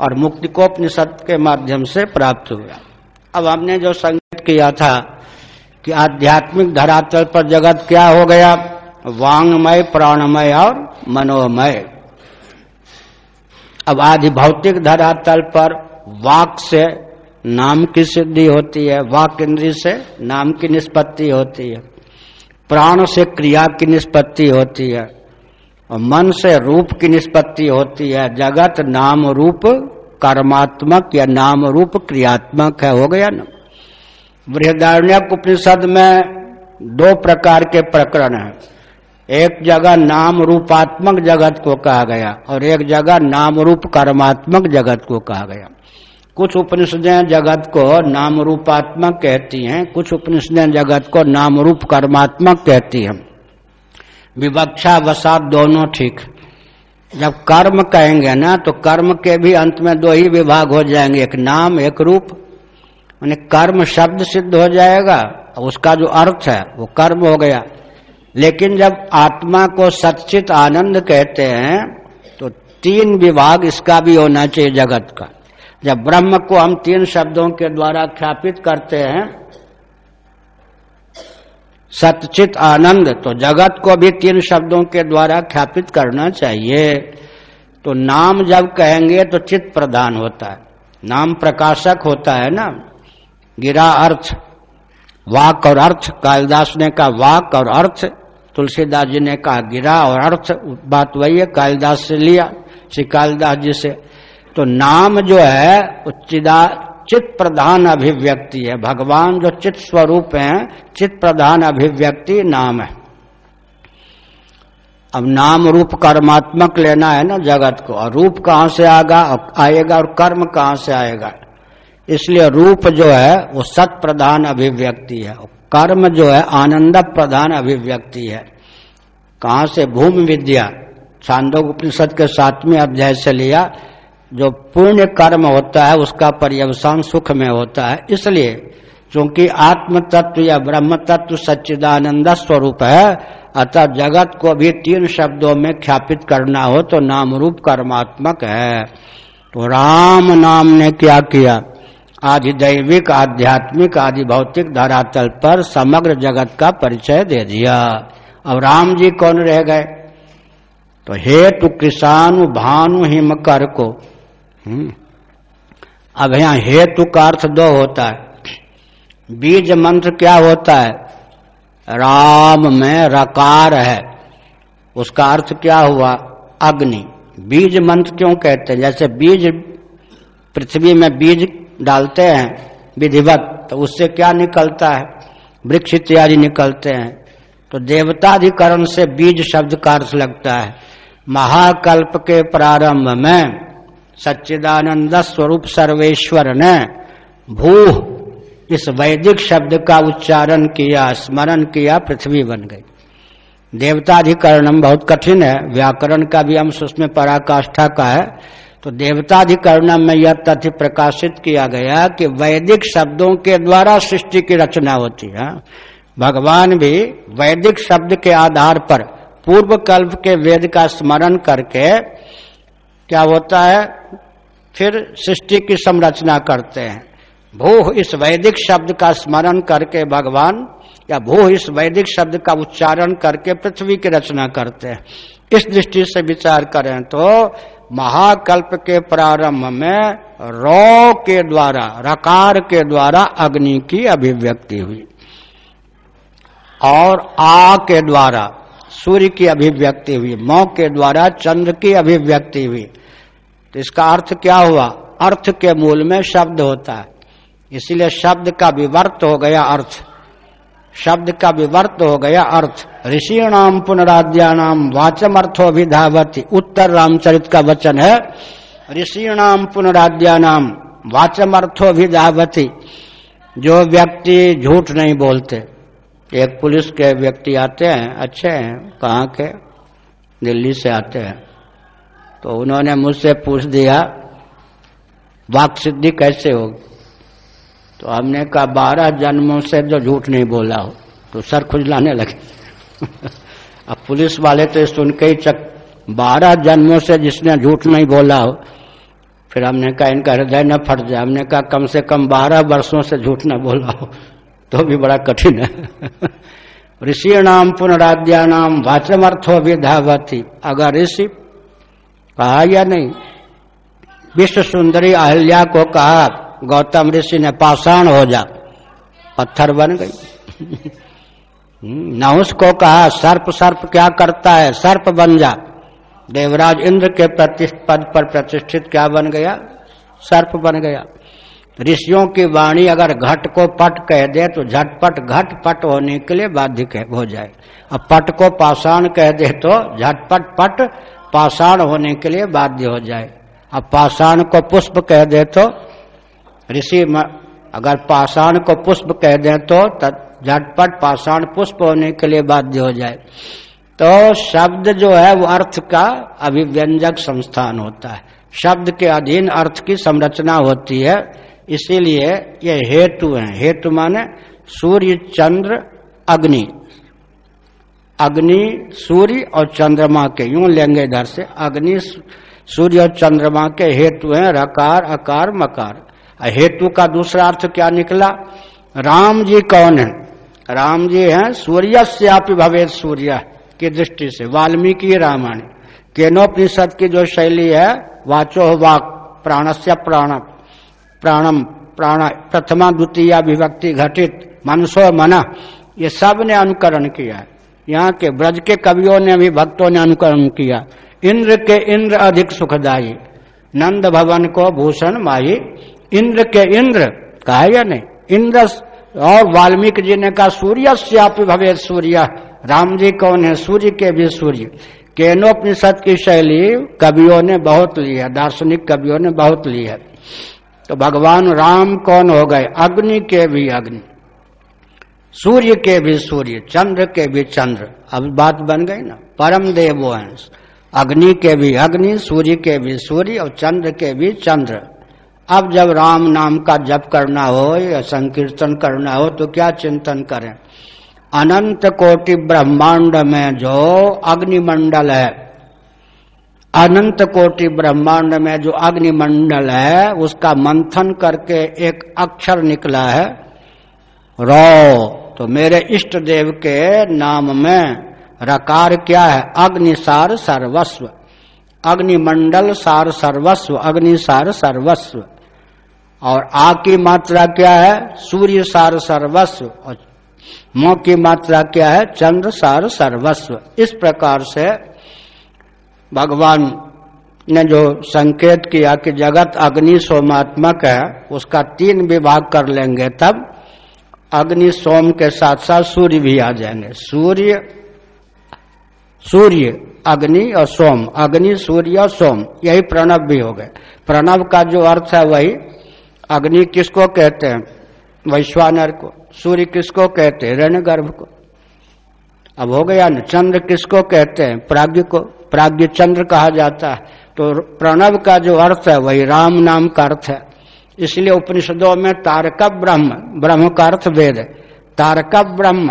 और मुक्तिकोपनिषद के माध्यम से प्राप्त हुआ। अब हमने जो संकेत किया था कि आध्यात्मिक धरातल पर जगत क्या हो गया? वांगमय, प्राणमय और मनोमय। अब आदि भौतिक धरातल पर वाक से नाम की सिद्धि होती है वाक इंद्री से नाम की निष्पत्ति होती है, प्राण से क्रिया की निष्पत्ति होती है, और मन से रूप की निष्पत्ति होती है। जगत नाम रूप कर्मात्मक या नाम रूप क्रियात्मक है, हो गया ना? बृहदारण्य उपनिषद में दो प्रकार के प्रकरण है। एक जगह नाम रूपात्मक जगत को कहा गया, और एक जगह नाम रूप कर्मात्मक जगत को कहा गया। कुछ उपनिषदें जगत को नाम रूपात्मक कहती हैं, कुछ उपनिषदें जगत को नाम रूप कर्मात्मक कहती हैं। विवक्षा वसात दोनों ठीक। जब कर्म कहेंगे ना तो कर्म के भी अंत में दो ही विभाग हो जाएँगे, एक नाम, एक रूप। मैंने कर्म शब्द सिद्ध हो जाएगा उसका जो अर्थ है, वो कर्म हो गया। लेकिन जब आत्मा को सचित आनंद कहते हैं तो तीन विभाग इसका भी होना चाहिए जगत का। जब ब्रह्म को हम तीन शब्दों के द्वारा ख्यापित करते हैं सचित आनंद तो जगत को भी तीन शब्दों के द्वारा ख्यापित करना चाहिए। तो नाम जब कहेंगे तो चित्त प्रधान होता है। नाम प्रकाशक होता है ना। गिरा अर्थ, वाक और अर्थ। कालिदास ने कहा, वाक और अर्थ। तुलसीदास जी ने कहा, गिरा और अर्थ। बात वही है, कालिदास से लिया, श्री कालिदास जी से। तो नाम जो है उच्चिदा चित प्रधान अभिव्यक्ति है। भगवान जो चित स्वरूप है, चित प्रधान अभिव्यक्ति नाम है। अब नाम रूप कर्मात्मक लेना है ना जगत को। और रूप कहाँ से आगा? आएगा और कर्म कहाँ से आएगा? इसलिए रूप जो है, वो सत प्रधान अभिव्यक्ति है। कर्म जो है, आनंद प्रधान अभिव्यक्ति है। कहा से? भूमि विद्या। छांदोग उपनिषद के सातवें अध्याय से लिया। जो पुण्य कर्म होता है, उसका पर्यवसान सुख में होता है। इसलिए क्योंकि आत्म तत्व या ब्रह्म तत्व सच्चिदानंद स्वरूप है, अतः जगत को भी तीन शब्दों में ख्यापित करना हो तो नाम रूप कर्मात्मक है। तो राम नाम ने क्या किया? आदि दैविक, आध्यात्मिक, आदि भौतिक धरातल पर समग्र जगत का परिचय दे दिया। अब राम जी कौन रह गए? तो हेतु किसानु भानु हिम कर को। अब यहाँ हेतु का अर्थ दो होता है। बीज मंत्र क्या होता है? राम में रकार है। उसका अर्थ क्या हुआ? अग्नि। बीज मंत्र क्यों कहते हैं? जैसे बीज, पृथ्वी में बीज डालते हैं, विधिवत तो उससे क्या निकलता है? वृक्ष इत्यादि निकलते हैं। तो देवताधिकरण से बीज शब्द का अर्थ लगता है। महाकल्प के प्रारंभ में सच्चिदानंद स्वरूप सर्वेश्वर ने भू, इस वैदिक शब्द का उच्चारण किया, स्मरण किया, पृथ्वी बन गई। देवताधिकरणम बहुत कठिन है, व्याकरण का भी अंश उसमें पराकाष्ठा का है। तो देवताधिकरण में यह तथ्य प्रकाशित किया गया कि वैदिक शब्दों के द्वारा सृष्टि की रचना होती है। भगवान भी वैदिक शब्द के आधार पर पूर्व कल्प के वेद का स्मरण करके क्या होता है? फिर सृष्टि की संरचना करते हैं। भू इस वैदिक शब्द का स्मरण करके भगवान, या भू इस वैदिक शब्द का उच्चारण करके पृथ्वी की रचना करते हैं। इस दृष्टि से विचार करें तो महाकल्प के प्रारंभ में रौ के द्वारा, रकार के द्वारा अग्नि की अभिव्यक्ति हुई। और आ के द्वारा सूर्य की अभिव्यक्ति हुई, मौ के द्वारा चंद्र की अभिव्यक्ति हुई। तो इसका अर्थ क्या हुआ? अर्थ के मूल में शब्द होता है। इसीलिए शब्द का विवर्त हो गया अर्थ। शब्द का विवर्त हो गया अर्थ। ऋषि नाम ऋषिणाम पुनराद्यानाम वाचम अर्थो अर्थोभिधावती उत्तर रामचरित का वचन है। ऋषि नाम ऋषिणाम पुनराद्यानाम वाचम अर्थोभिधावती जो व्यक्ति झूठ नहीं बोलते। एक पुलिस के व्यक्ति आते हैं, अच्छे हैं, कहाँ के? दिल्ली से आते हैं। तो उन्होंने मुझसे पूछ दिया, वाक सिद्धि कैसे होगी तो हमने कहा, बारह जन्मों से जो झूठ नहीं बोला हो तो सर खुजलाने लगे। अब पुलिस वाले तो सुन के ही चक, बारह जन्मों से जिसने झूठ नहीं बोला हो, फिर हमने कहा, इनका हृदय न फट जाए। हमने कहा, कम से कम बारह वर्षों से झूठ न बोला हो। तो भी बड़ा कठिन है। ऋषि नाम पुनराद्या नाम वाचमर्थो विधावती अगर ऋषि कहा या नहीं? विश्व सुंदरी अहल्या को कहा, गौतम ऋषि ने पाषाण हो जा पत्थर बन गई। नहुस को कहा, सर्प सर्प क्या करता है? सर्प बन जा। देवराज इंद्र के पद पर प्रतिष्ठित क्या बन गया? सर्प बन गया। ऋषियों की वाणी अगर घट को पट कह दे तो झटपट घट पट होने के लिए बाध्य हो जाए। अब पट को पाषाण कह दे तो झटपट पट पाषाण होने के लिए बाध्य हो जाए। अब पाषाण को पुष्प कह दे तो ऋषि अगर पाषाण को पुष्प कह दे तो झटपट पाषाण पुष्प होने के लिए बाध्य हो जाए। तो शब्द जो है, वो अर्थ का अभिव्यंजक संस्थान होता है। शब्द के अधीन अर्थ की संरचना होती है। इसीलिए ये हेतु है। हेतु माने सूर्य, चंद्र, अग्नि। अग्नि, सूर्य और चंद्रमा के, यूँ लेंगे इधर से, अग्नि, सूर्य और चंद्रमा के हेतु हैं रकार, अकार, मकार। हेतु का दूसरा अर्थ क्या निकला? राम जी कौन है? राम जी हैं सूर्य से आप भवे सूर्य की दृष्टि से, वाल्मीकि रामायण। केनोपनिषद की जो शैली है वाचो वाक, प्राणस्य प्राण प्राणम प्राण, प्रथमा, द्वितीय विभक्ति घटित, मनसो, मना। ये सबने अनुकरण किया। यहाँ के ब्रज के कवियों ने भी, भक्तों ने अनुकरण किया। इंद्र के इंद्र अधिक सुखदायी। नंद भवन को भूषण माही इंद्र के इंद्र, कहा या नहीं इंद्र और वाल्मीकि जी ने कहा, सूर्य श्यापी भवे सूर्य। राम जी कौन है? सूर्य के भी सूर्य। केनोपनिषद की शैली कवियों ने बहुत ली है, दार्शनिक कवियों ने बहुत ली है। तो भगवान राम कौन हो गए? अग्नि के भी अग्नि, सूर्य के भी सूर्य, चंद्र के भी चंद्र। अब बात बन गई ना, परम देव वो है। अग्नि के भी अग्नि, सूर्य के भी सूर्य और चंद्र के भी चंद्र। अब जब राम नाम का जप करना हो या संकीर्तन करना हो तो क्या चिंतन करें? अनंत कोटि ब्रह्मांड में जो अग्निमंडल है अनंत कोटि ब्रह्मांड में जो अग्निमंडल है, उसका मंथन करके एक अक्षर निकला है, रो। तो मेरे इष्ट देव के नाम में रकार क्या है? अग्निसार सर्वस्व। अग्निमंडल सार सर्वस्व, अग्निसार सर्वस्व। और आ की मात्रा क्या है? सूर्य सार सर्वस्व। और मो की मात्रा क्या है? चंद्र सार सर्वस्व। इस प्रकार से भगवान ने जो संकेत किया कि जगत अग्नि सोमात्मक है, उसका तीन विभाग कर लेंगे तब अग्नि सोम के साथ साथ सूर्य भी आ जाएँगे। सूर्य सूर्य, अग्नि और सोम, अग्नि, सूर्य और सोम, यही प्रणव भी हो गए। प्रणव का जो अर्थ है वही, अग्नि किसको कहते हैं? वैश्वानर को। सूर्य किसको कहते हैं? रण गर्भ को। अब हो गया न, चंद्र किसको कहते हैं? प्राग्ञ को। प्राग्ञ चंद्र कहा जाता है। तो प्रणव का जो अर्थ है, वही राम नाम का अर्थ है। इसलिए उपनिषदों में तारक ब्रह्म ब्रह्म का अर्थ वेद तारक ब्रह्म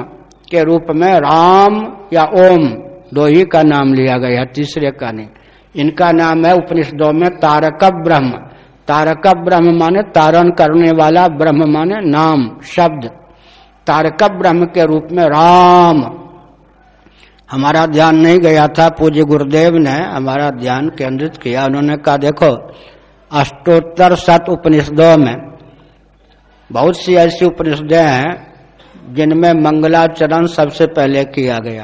के रूप में राम या ओम, दो ही का नाम लिया गया है, तीसरे का नहीं। इनका नाम है उपनिषदों में तारक ब्रह्म। तारक ब्रह्म माने तारण करने वाला, ब्रह्म माने नाम, शब्द। तारक ब्रह्म के रूप में राम। हमारा ध्यान नहीं गया था, पूज्य गुरुदेव ने हमारा ध्यान केंद्रित किया। उन्होंने कहा, देखो, अष्टोत्तर सत उपनिषदों में बहुत सी ऐसी उपनिषदें हैं जिनमें मंगलाचरण सबसे पहले किया गया।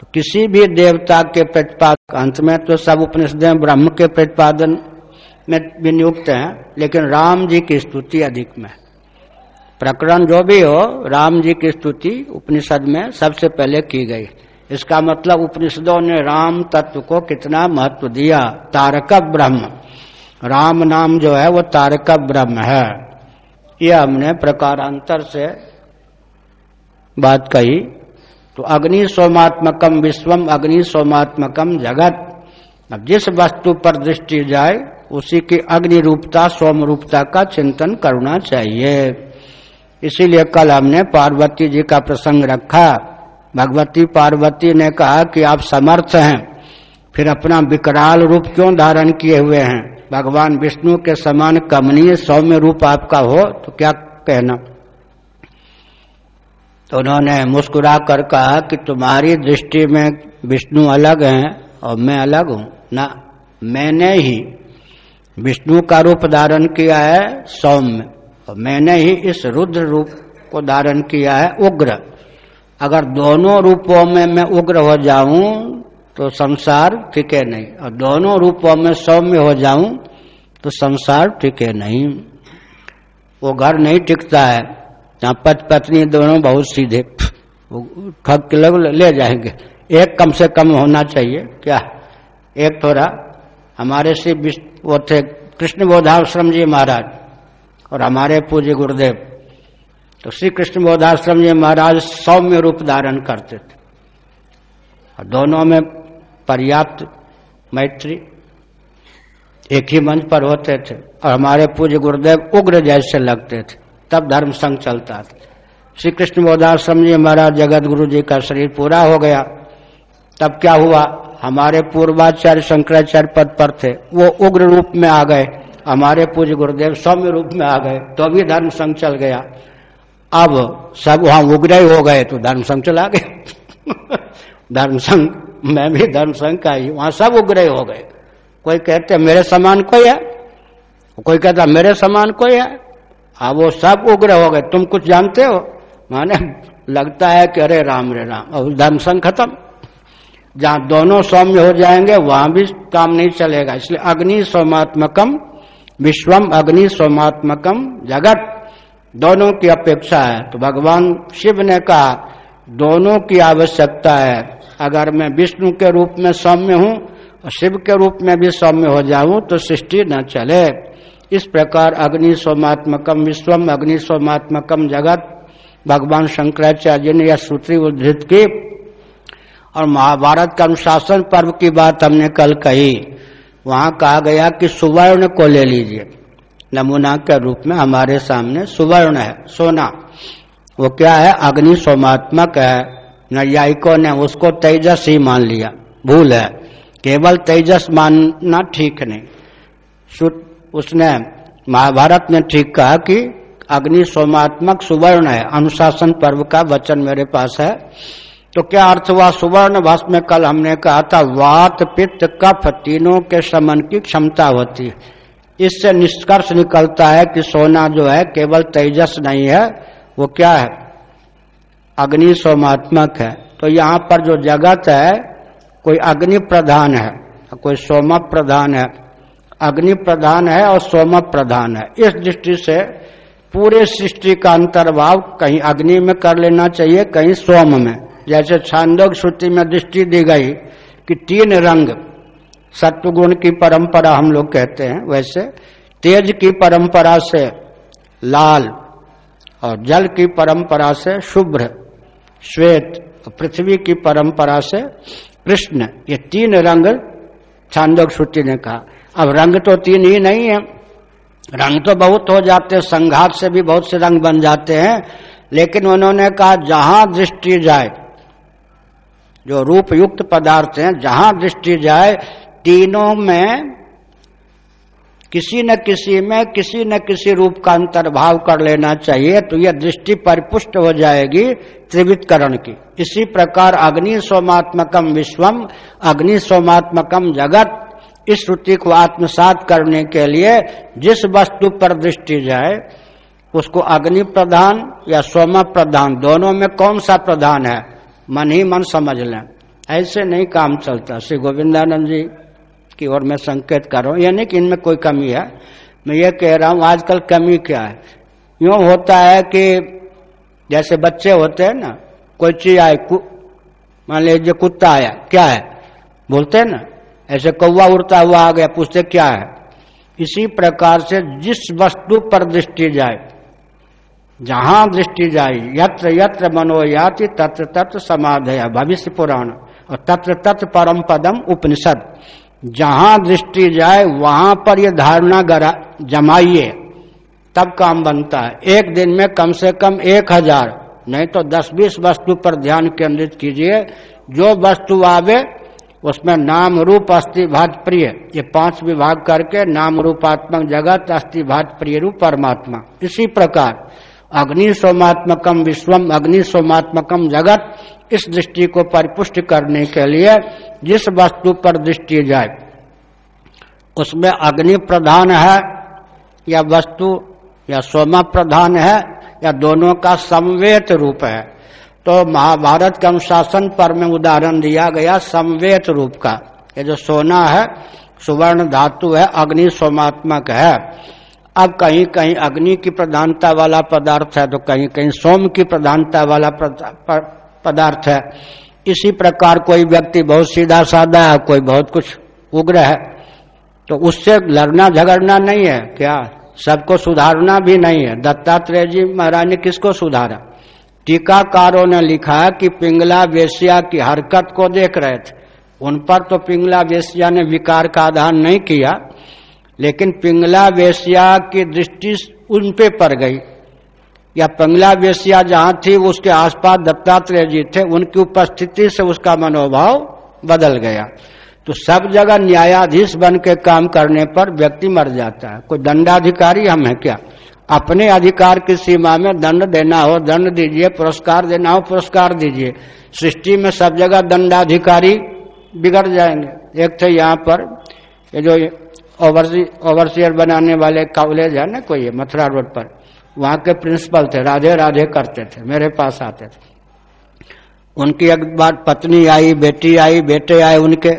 तो किसी भी देवता के प्रतिपादन अंत में तो सब उपनिषदें ब्रह्म के प्रतिपादन में भी नियुक्त हैं, लेकिन राम जी की स्तुति अधिक में। प्रकरण जो भी हो, राम जी की स्तुति उपनिषद में सबसे पहले की गई। इसका मतलब उपनिषदों ने राम तत्व को कितना महत्व दिया? तारक ब्रह्म। राम नाम जो है, वो तारक ब्रह्म है। यह हमने प्रकारांतर से बात कही। तो अग्नि सोमात्मकम विश्वम, अग्नि सोमात्मकम जगत। अब जिस वस्तु पर दृष्टि जाए, उसी की अग्नि रूपता, सोम रूपता का चिंतन करना चाहिए। इसीलिए कल हमने पार्वती जी का प्रसंग रखा। भगवती पार्वती ने कहा कि आप समर्थ हैं। फिर अपना विकराल रूप क्यों धारण किए हुए हैं? भगवान विष्णु के समान कमनीय सौम्य रूप आपका हो तो क्या कहना? तो उन्होंने मुस्कुरा कर कहा कि तुम्हारी दृष्टि में विष्णु अलग हैं और मैं अलग हूँ। ना, मैंने ही विष्णु का रूप धारण किया है सौम्य, और मैंने ही इस रुद्र रूप को धारण किया है उग्र। अगर दोनों रूपों में मैं उग्र हो जाऊँ तो संसार टिके नहीं। और दोनों रूपों में सौम्य हो जाऊँ तो संसार टिके नहीं। वो घर नहीं टिकता है। जहाँ पत पत्नी दोनों बहुत सीधे, वो ठग के लोग ले जाएँगे। एक कम से कम होना चाहिए। क्या? एक थोड़ा। हमारे से वो थे कृष्ण बोधाश्रम जी महाराज और हमारे पूज्य गुरुदेव। तो श्री कृष्ण बोधाश्रम जी महाराज सौम्य रूप धारण करते थे। और दोनों में पर्याप्त मैत्री एक ही मंच पर होते थे और हमारे पूज्य गुरुदेव उग्र जैसे लगते थे। तब धर्म संघ चलता था। श्री कृष्ण बोधाश्रम जी महाराज जगत गुरु जी का शरीर पूरा हो गया। तब क्या हुआ? हमारे पूर्वाचार्य शंकराचार्य पद पर थे। वो उग्र रूप में आ गए। हमारे पूज्य गुरुदेव सौम्य रूप में आ गए। तो भी धर्म संघ चल गया। अब सब वहाँ उग्र हो गए तो धर्म संघ चला गए धर्म संघ मैं भी धर्म संघ का ही, वहाँ सब उग्र हो गए। कोई कहते मेरे समान कोई है? कोई कहता मेरे समान कोई है? अब वो सब उग्र हो गए। तुम कुछ जानते हो? माने लगता है कि अरे राम रे राम, अब धर्म संघ खत्म। जहाँ दोनों सौम्य हो जाएँगे, वहाँ भी काम नहीं चलेगा। इसलिए अग्नि सोमात्मकम, विश्वम अग्नि सोमात्मकम जगत। दोनों की अपेक्षा है। तो भगवान शिव ने कहा, दोनों की आवश्यकता है। अगर मैं विष्णु के रूप में सौम्य हूँ और शिव के रूप में भी सौम्य हो जाऊँ तो सृष्टि न चले। इस प्रकार अग्नि सोमात्मकम विश्वम, अग्नि सोमात्मकम जगत। भगवान शंकराचार्य ने यह सूत्री उद्धृत की। और महाभारत का अनुशासन पर्व की बात हमने कल कही। वहाँ कहा गया कि सुवर्ण को ले लीजिए। नमूना के रूप में हमारे सामने सुवर्ण है, सोना। वो क्या है? अग्नि सोमात्मक है। नैयायिकों ने उसको तेजस ही मान लिया। भूल है। केवल तेजस मानना ठीक नहीं। उसने महाभारत ने ठीक कहा कि अग्नि सोमात्मक सुवर्ण है। अनुशासन पर्व का वचन मेरे पास है। तो क्या अर्थ हुआ? सुवर्ण भस्म में कल हमने कहा था, वात पित्त कफ तीनों के समन की क्षमता होती है। इससे निष्कर्ष निकलता है कि सोना जो है केवल तेजस नहीं है, वो क्या है? अग्नि सोमात्मक है। तो यहाँ पर जो जगत है, कोई अग्नि प्रधान है, कोई सोम प्रधान है। अग्नि प्रधान है और सोम प्रधान है। इस दृष्टि से पूरे सृष्टि का अंतर्भाव कहीं अग्नि में कर लेना चाहिए, कहीं सोम में। जैसे छांदोग श्रुति में दृष्टि दी गई कि तीन रंग सत्वगुण की परंपरा हम लोग कहते हैं, वैसे तेज की परंपरा से लाल और जल की परंपरा से शुभ्र, श्वेत पृथ्वी की परंपरा से कृष्ण, ये तीन रंग छांदोग श्रुति ने कहा। अब रंग तो तीन ही नहीं है। रंग तो बहुत हो जाते हैं, संघात से भी बहुत से रंग बन जाते हैं, लेकिन उन्होंने कहा, जहाँ दृष्टि जाए, जो रूप युक्त पदार्थ हैं, जहाँ दृष्टि जाए तीनों में किसी न किसी में किसी न किसी रूप का अंतर्भाव कर लेना चाहिए तो यह दृष्टि परिपुष्ट हो जाएगी त्रिवितकरण की। इसी प्रकार अग्नि सोमात्मकम विश्वम, अग्नि सोमात्मकम जगत, इस श्रुति को आत्मसात करने के लिए जिस वस्तु पर दृष्टि जाए, उसको अग्नि प्रधान या सोम प्रधान, दोनों में कौन सा प्रधान है? मन ही मन समझ लें। ऐसे नहीं काम चलता। श्री गोविंदानंद जी की ओर मैं संकेत कर रहा हूँ। यानी कि इनमें कोई कमी है। मैं ये कह रहा हूँ, आजकल कमी क्या है? यूँ होता है कि जैसे बच्चे होते हैं ना, कोई चीज़ आए मान लीजिए कुत्ता आया, क्या है? बोलते हैं ना, ऐसे कौवा उड़ता हुआ आ गया, पूछते क्या है? इसी प्रकार से जिस वस्तु पर दृष्टि जाए, जहाँ दृष्टि जाई यत्र यत्र मनोयाति, तत्र तत्र समाधय, भविष्य पुराण, और तत्र तत्र परम पदम उपनिषद। जहाँ दृष्टि जाए, वहाँ पर ये धारणा जमाइए। तब काम बनता है। एक दिन में कम से कम एक हज़ार, नहीं तो दस बीस वस्तु पर ध्यान केंद्रित कीजिए। जो वस्तु आवे, उसमें नाम रूप अस्थि भात प्रिय। ये पाँच विभाग करके नाम रूपात्मक जगत अस्थि भात प्रिय रूप परमात्मा। इसी प्रकार अग्नि सोमात्मकम विश्वम अग्नि सोमात्मकम जगत, इस दृष्टि को परिपुष्ट करने के लिए जिस वस्तु पर दृष्टि जाए, उसमें अग्नि प्रधान है, या वस्तु, या सोमा प्रधान है, या दोनों का समवेत रूप है। तो महाभारत के अनुशासन पर में उदाहरण दिया गया समवेत रूप का। ये जो सोना है, सुवर्ण धातु है अग्नि सोमात्मक है। अब कहीं कहीं अग्नि की प्रधानता वाला पदार्थ है तो कहीं कहीं सोम की प्रधानता वाला पदार्थ है। इसी प्रकार कोई व्यक्ति बहुत सीधा साधा है, कोई बहुत कुछ उग्र है तो उससे लड़ना झगड़ना नहीं है। क्या? सबको सुधारना भी नहीं है। दत्तात्रेय जी महाराज ने किसको सुधारा? टीकाकारों ने लिखा है कि पिंगला वेश्या की हरकत को देख रहे थे। उन पर तो पिंगला वेश्या ने विकार का आधार नहीं किया। लेकिन पिंगला वेश्या की दृष्टि उन पे पड़ गई। या पिंगला वेश्या जहाँ थी उसके आसपास दत्तात्रेय जी थे, उनकी उपस्थिति से उसका मनोभाव बदल गया। तो सब जगह न्यायाधीश बन के काम करने पर व्यक्ति मर जाता है। कोई दंडाधिकारी हम है क्या? अपने अधिकार की सीमा में दंड देना हो, दंड दीजिए, पुरस्कार देना हो, पुरस्कार दीजिए। सृष्टि में सब जगह दंडाधिकारी बिगड़ जाएँगे। एक थे यहाँ पर, ये जो ओवरसियर बनाने वाले कॉलेज है ना कोई मथुरा रोड पर। वहाँ के प्रिंसिपल थे राधे राधे करते थे मेरे पास आते थे। उनकी एक बार पत्नी आई बेटी आई बेटे आए उनके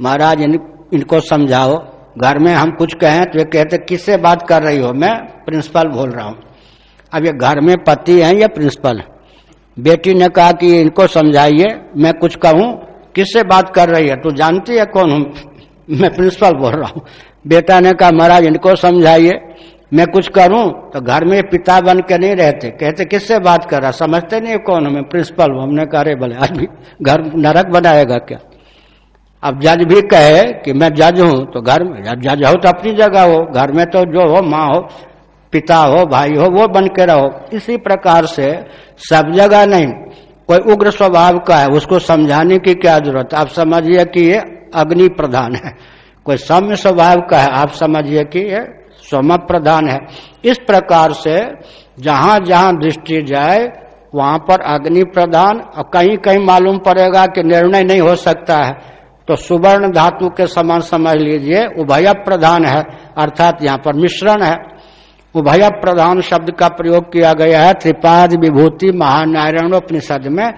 महाराज इन, इनको समझाओ। घर में हम कुछ कहें तो ये कहते किससे बात कर रही हो? मैं प्रिंसिपल बोल रहा हूँ। अब ये घर में पति है या प्रिंसिपल? बेटी ने कहा कि इनको समझाइए मैं कुछ कहूँ। किससे बात कर रही है? तू जानती है कौन हूँ? मैं प्रिंसिपल बोल रहा हूँ। बेटा ने कहा, महाराज, इनको समझाइए। मैं कुछ करूँ? तो घर में पिता बन के नहीं रहते। कहते, किससे बात कर रहा? समझते नहीं कौन हमें? प्रिंसिपल हमने कहा रे बोले आज भी घर नरक बनाएगा क्या? अब जज भी कहे कि मैं जज हूँ तो घर में जज हो तो अपनी जगह हो। घर में तो जो हो, माँ हो, पिता हो, भाई हो, वो बन के रहो। इसी प्रकार से सब जगह नहीं। कोई उग्र स्वभाव का है, उसको समझाने की क्या ज़रूरत आप समझिए कि ये अग्नि प्रधान है। कोई सौम्य स्वभाव का है, आप समझिए कि ये सोम प्रधान है। इस प्रकार से जहाँ जहाँ दृष्टि जाए, वहाँ पर अग्नि प्रधान, और कहीं कहीं मालूम पड़ेगा कि निर्णय नहीं हो सकता है। तो सुवर्ण धातु के समान समझ लीजिए, उभय प्रधान है, अर्थात यहाँ पर मिश्रण है। उभय प्रधान शब्द का प्रयोग किया गया है, त्रिपाद विभूति महानारायण उपनिषद में।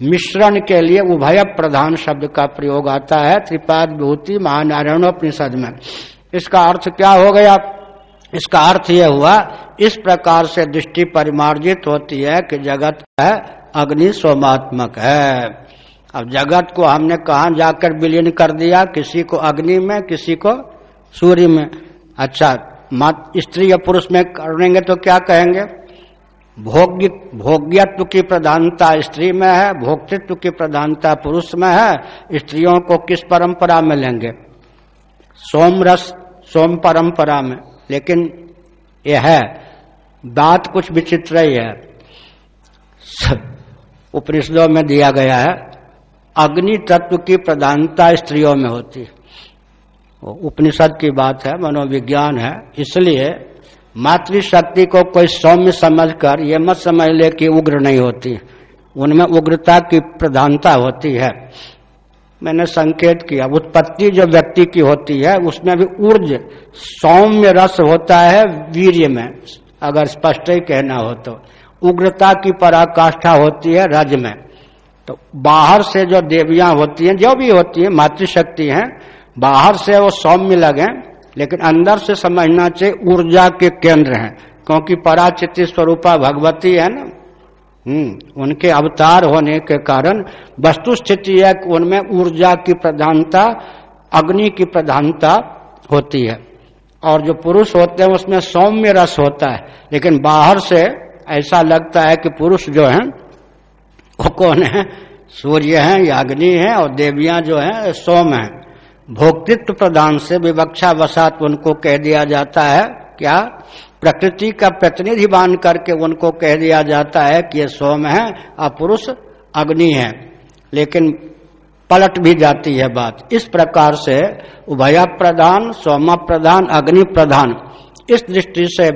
मिश्रण के लिए उभय प्रधान शब्द का प्रयोग आता है, त्रिपाद विभूति महानारायण उपनिषद में। इसका अर्थ क्या हो गया? इसका अर्थ यह हुआ, इस प्रकार से दृष्टि परिमार्जित होती है कि जगत है, अग्नि सोमात्मक है। अब जगत को हमने कहा जाकर विलीन कर दिया? किसी को अग्नि में, किसी को सूर्य में। अच्छा स्त्री या पुरुष में करेंगे तो क्या कहेंगे? भोग्य, भोग्यत्व की प्रधानता स्त्री में है, भोक्तृत्व की प्रधानता पुरुष में है, स्त्रियों को किस परंपरा में लेंगे? सोम रस सोम परंपरा में। लेकिन यह है, बात कुछ विचित्र ही है। उपनिषदों में दिया गया है, अग्नि तत्व की प्रधानता स्त्रियों में होती। है उपनिषद की बात है, मनोविज्ञान है, इसलिए मातृशक्ति को कोई सौम्य समझकर ये मत समझ ले कि उग्र नहीं होती। उनमें उग्रता की प्रधानता होती है। मैंने संकेत किया, उत्पत्ति जो व्यक्ति की होती है, उसमें भी ऊर्ज, सौम्य रस होता है वीर्य में, अगर स्पष्ट ही कहना हो तो। उग्रता की पराकाष्ठा होती है रज में। तो बाहर से जो देवियाँ होती हैं, जो भी होती हैं, मातृशक्ति हैं, बाहर से वो सौम्य लगे लेकिन अंदर से समझना चाहिए, ऊर्जा के केंद्र हैं। क्योंकि पराचित स्वरूपा भगवती है ना? हम्म उनके अवतार होने के कारण वस्तु स्थिति है उनमें ऊर्जा की प्रधानता, अग्नि की प्रधानता होती है। और जो पुरुष होते हैं, उसमें सौम्य रस होता है। लेकिन बाहर से ऐसा लगता है कि पुरुष जो है, वो कौन है? सूर्य है या अग्नि है और देवियाँ जो है, सोम है। भोक्तित्व प्रदान से विवक्षा वसात उनको कह दिया जाता है, क्या? प्रकृति का प्रतिनिधि मान करके उनको कह दिया जाता है कि ये सोम है और पुरुष अग्नि है। लेकिन पलट भी जाती है बात। इस प्रकार से उभय प्रधान, सोम प्रधान, अग्नि प्रधान, इस दृष्टि से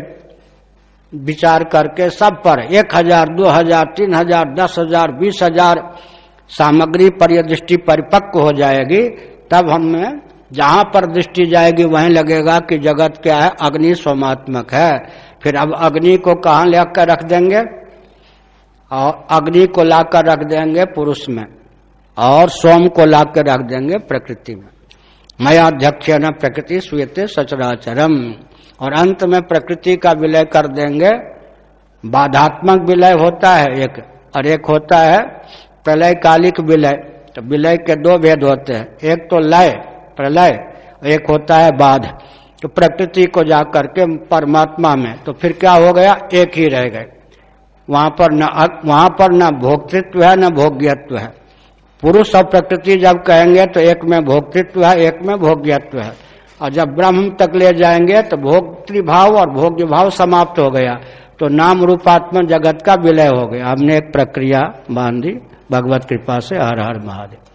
विचार करके सब पर एक हज़ार, दो हज़ार, तीन हज़ार, दस हज़ार, बीस हज़ार सामग्री पर यह दृष्टि परिपक्व हो जाएगी। तब हमें जहाँ पर दृष्टि जाएगी वहीं लगेगा कि जगत क्या है, अग्नि सोमात्मक है। फिर अब अग्नि को कहा लेकर रख देंगे? और अग्नि को लाकर रख देंगे पुरुष में, और सोम को लाकर रख देंगे प्रकृति में। मयाध्यक्ष न, प्रकृति स्वेते सचराचरम। और अंत में प्रकृति का विलय कर देंगे। बाधात्मक विलय होता है एक, और एक होता है प्रलय कालिक विलय। तो विलय के दो भेद होते हैं। एक तो लय, प्रलय एक होता है बाध। तो प्रकृति को जा करके परमात्मा में तो फिर क्या हो गया? एक ही रह गए। वहाँ पर न वहाँ पर न भोक्तृत्व है, न भोग्यत्व है। पुरुष और प्रकृति जब कहेंगे तो एक में भोक्तृत्व है, एक में भोग्यत्व है। और जब ब्रह्म तक ले जाएँगे तो भोक्तृभाव और भोग्य भाव समाप्त हो गया। तो नाम रूपात्मक जगत का विलय हो गया। हमने एक प्रक्रिया बाँध दी भगवत कृपा से हर हर महादेव।